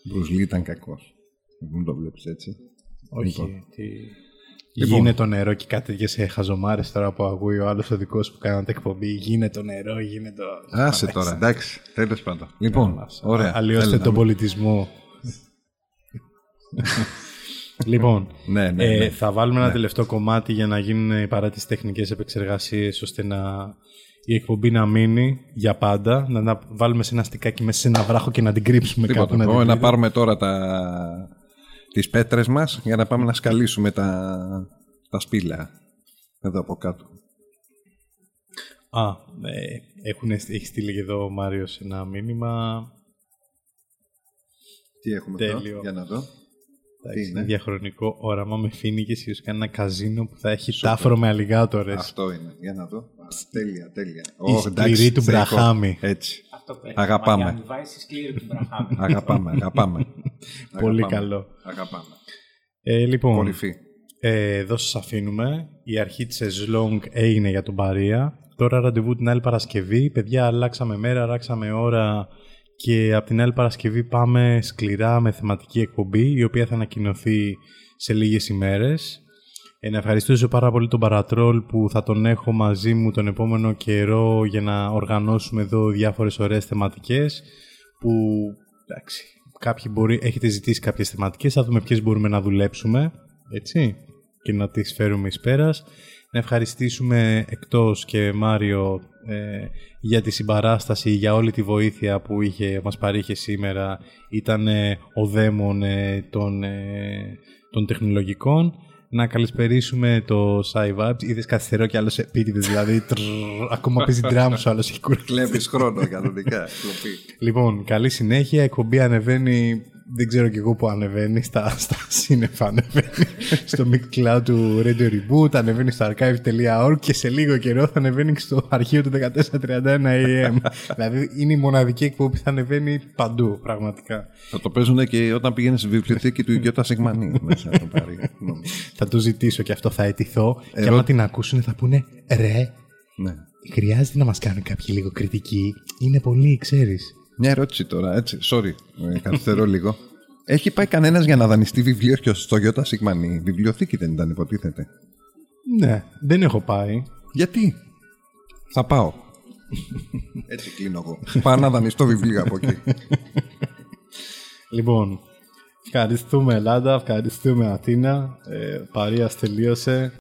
Μπρουσλί ήταν κακός. Μην το βλέπεις έτσι. Όχι. Λοιπόν. Τι... Λοιπόν. Γίνε το νερό και κάτι τέτοιε σε χαζομάρες τώρα που ακούει ο άλλος ο δικός που κάνατε εκπομπή. Γίνε το νερό, γίνε το. Άσε τώρα, εντάξει. Τέλος πάντων. Λοιπόν, ωραία. Αλλιώστε Έλα, τον να- πολιτισμό. λοιπόν, Ναι, ναι, ε, ναι. θα βάλουμε ένα τελευταίο κομμάτι για να γίνουν παρά τις τεχνικές επεξεργασίες ώστε να η εκπομπή να μείνει για πάντα, να τα βάλουμε σε ένα στικάκι μέσα σε ένα βράχο και να την κρύψουμε Τίποτα. κάπου. Πάμε την να δείτε. πάρουμε τώρα τα... τις πέτρες μας για να πάμε να σκαλίσουμε τα, τα σπήλαια. Εδώ από κάτω. Α, ε, έχουν, έχει στείλει και εδώ ο Μάριος ένα μήνυμα. Τι έχουμε Τέλειο. εδώ, για να δω. Εντάξει, είναι; είναι; διαχρονικό όραμα με φοίνικες και κάνει ένα καζίνο που θα έχει τάφρο με αλιγάτορες. Αυτό είναι, για να δω. Α, τέλεια, τέλεια. Η Ω, σκληρή εντάξει, του θεϊκό. Μπραχάμι. Έτσι. Αυτό πρέπει. Αγαπάμε. Μαγιάννη Βάης, σκλήρη του Μπραχάμι. Αγαπάμε, αγαπάμε. Πολύ Αγαπάμε. καλό. Αγαπάμε. Ε, λοιπόν, Κορυφή. ε, εδώ σας αφήνουμε. Η αρχή της Εσλόγκ έγινε για τον Παρία. Τώρα ραντεβού την άλλη Παρασκευή. Παιδιά, αλλάξαμε μέρα, αλλάξαμε ώρα και από την άλλη Παρασκευή πάμε σκληρά με θεματική εκπομπή, η οποία θα ανακοινωθεί σε λίγες ημέρες. Ε, να ευχαριστήσω πάρα πολύ τον Παρατρόλ που θα τον έχω μαζί μου τον επόμενο καιρό για να οργανώσουμε εδώ διάφορες ωραίες θεματικές που εντάξει, κάποιοι μπορεί, έχετε ζητήσει κάποιες θεματικές, θα δούμε ποιες μπορούμε να δουλέψουμε, έτσι, και να τις φέρουμε εις πέρας. Να ευχαριστήσουμε εκτός και Μάριο ε, για τη συμπαράσταση, για όλη τη βοήθεια που είχε, μας παρήχε σήμερα. Ήταν ε, ο δαίμον ε, των, ε, των τεχνολογικών. Να καλησπερίσουμε το Sci Vibes. Είδες καθυστερώ κι άλλος επίτηδες, δηλαδή τρρρ, ακόμα παίζει drums ο άλλος έχει κουραστεί. Κλέβεις χρόνο κανονικά. κλοπή. Λοιπόν, καλή συνέχεια. Η εκπομπή ανεβαίνει, δεν ξέρω κι εγώ που ανεβαίνει, στα, στα σύννεφα ανεβαίνει. στο Mixcloud του Radio Reboot, ανεβαίνει στο archive.org και σε λίγο καιρό θα ανεβαίνει και στο αρχείο του 1431 AM. δηλαδή είναι η μοναδική εκπομπή που θα ανεβαίνει παντού, πραγματικά. Θα το παίζουν και όταν πηγαίνει στη βιβλιοθήκη του Ιδιώτα Σιγμανή. μέσα να το πάρει. θα το ζητήσω και αυτό θα αιτηθώ. Και Ερώ- άμα την ακούσουν θα πούνε ρε, ναι. χρειάζεται να μας κάνουν κάποιοι λίγο κριτική. Είναι πολύ, ξέρεις. Μια ερώτηση τώρα, έτσι. Sorry, ε, καθυστερώ λίγο. Έχει πάει κανένας για να δανειστεί βιβλίο και στο Ιώτα Σιγμανή. Βιβλιοθήκη δεν ήταν, υποτίθεται. Ναι, δεν έχω πάει. Γιατί; Θα πάω. Έτσι κλείνω εγώ. Πάω να δανειστώ βιβλίο από εκεί. Λοιπόν, ευχαριστούμε Ελλάδα, ευχαριστούμε Αθήνα. Ε, παρείας τελείωσε.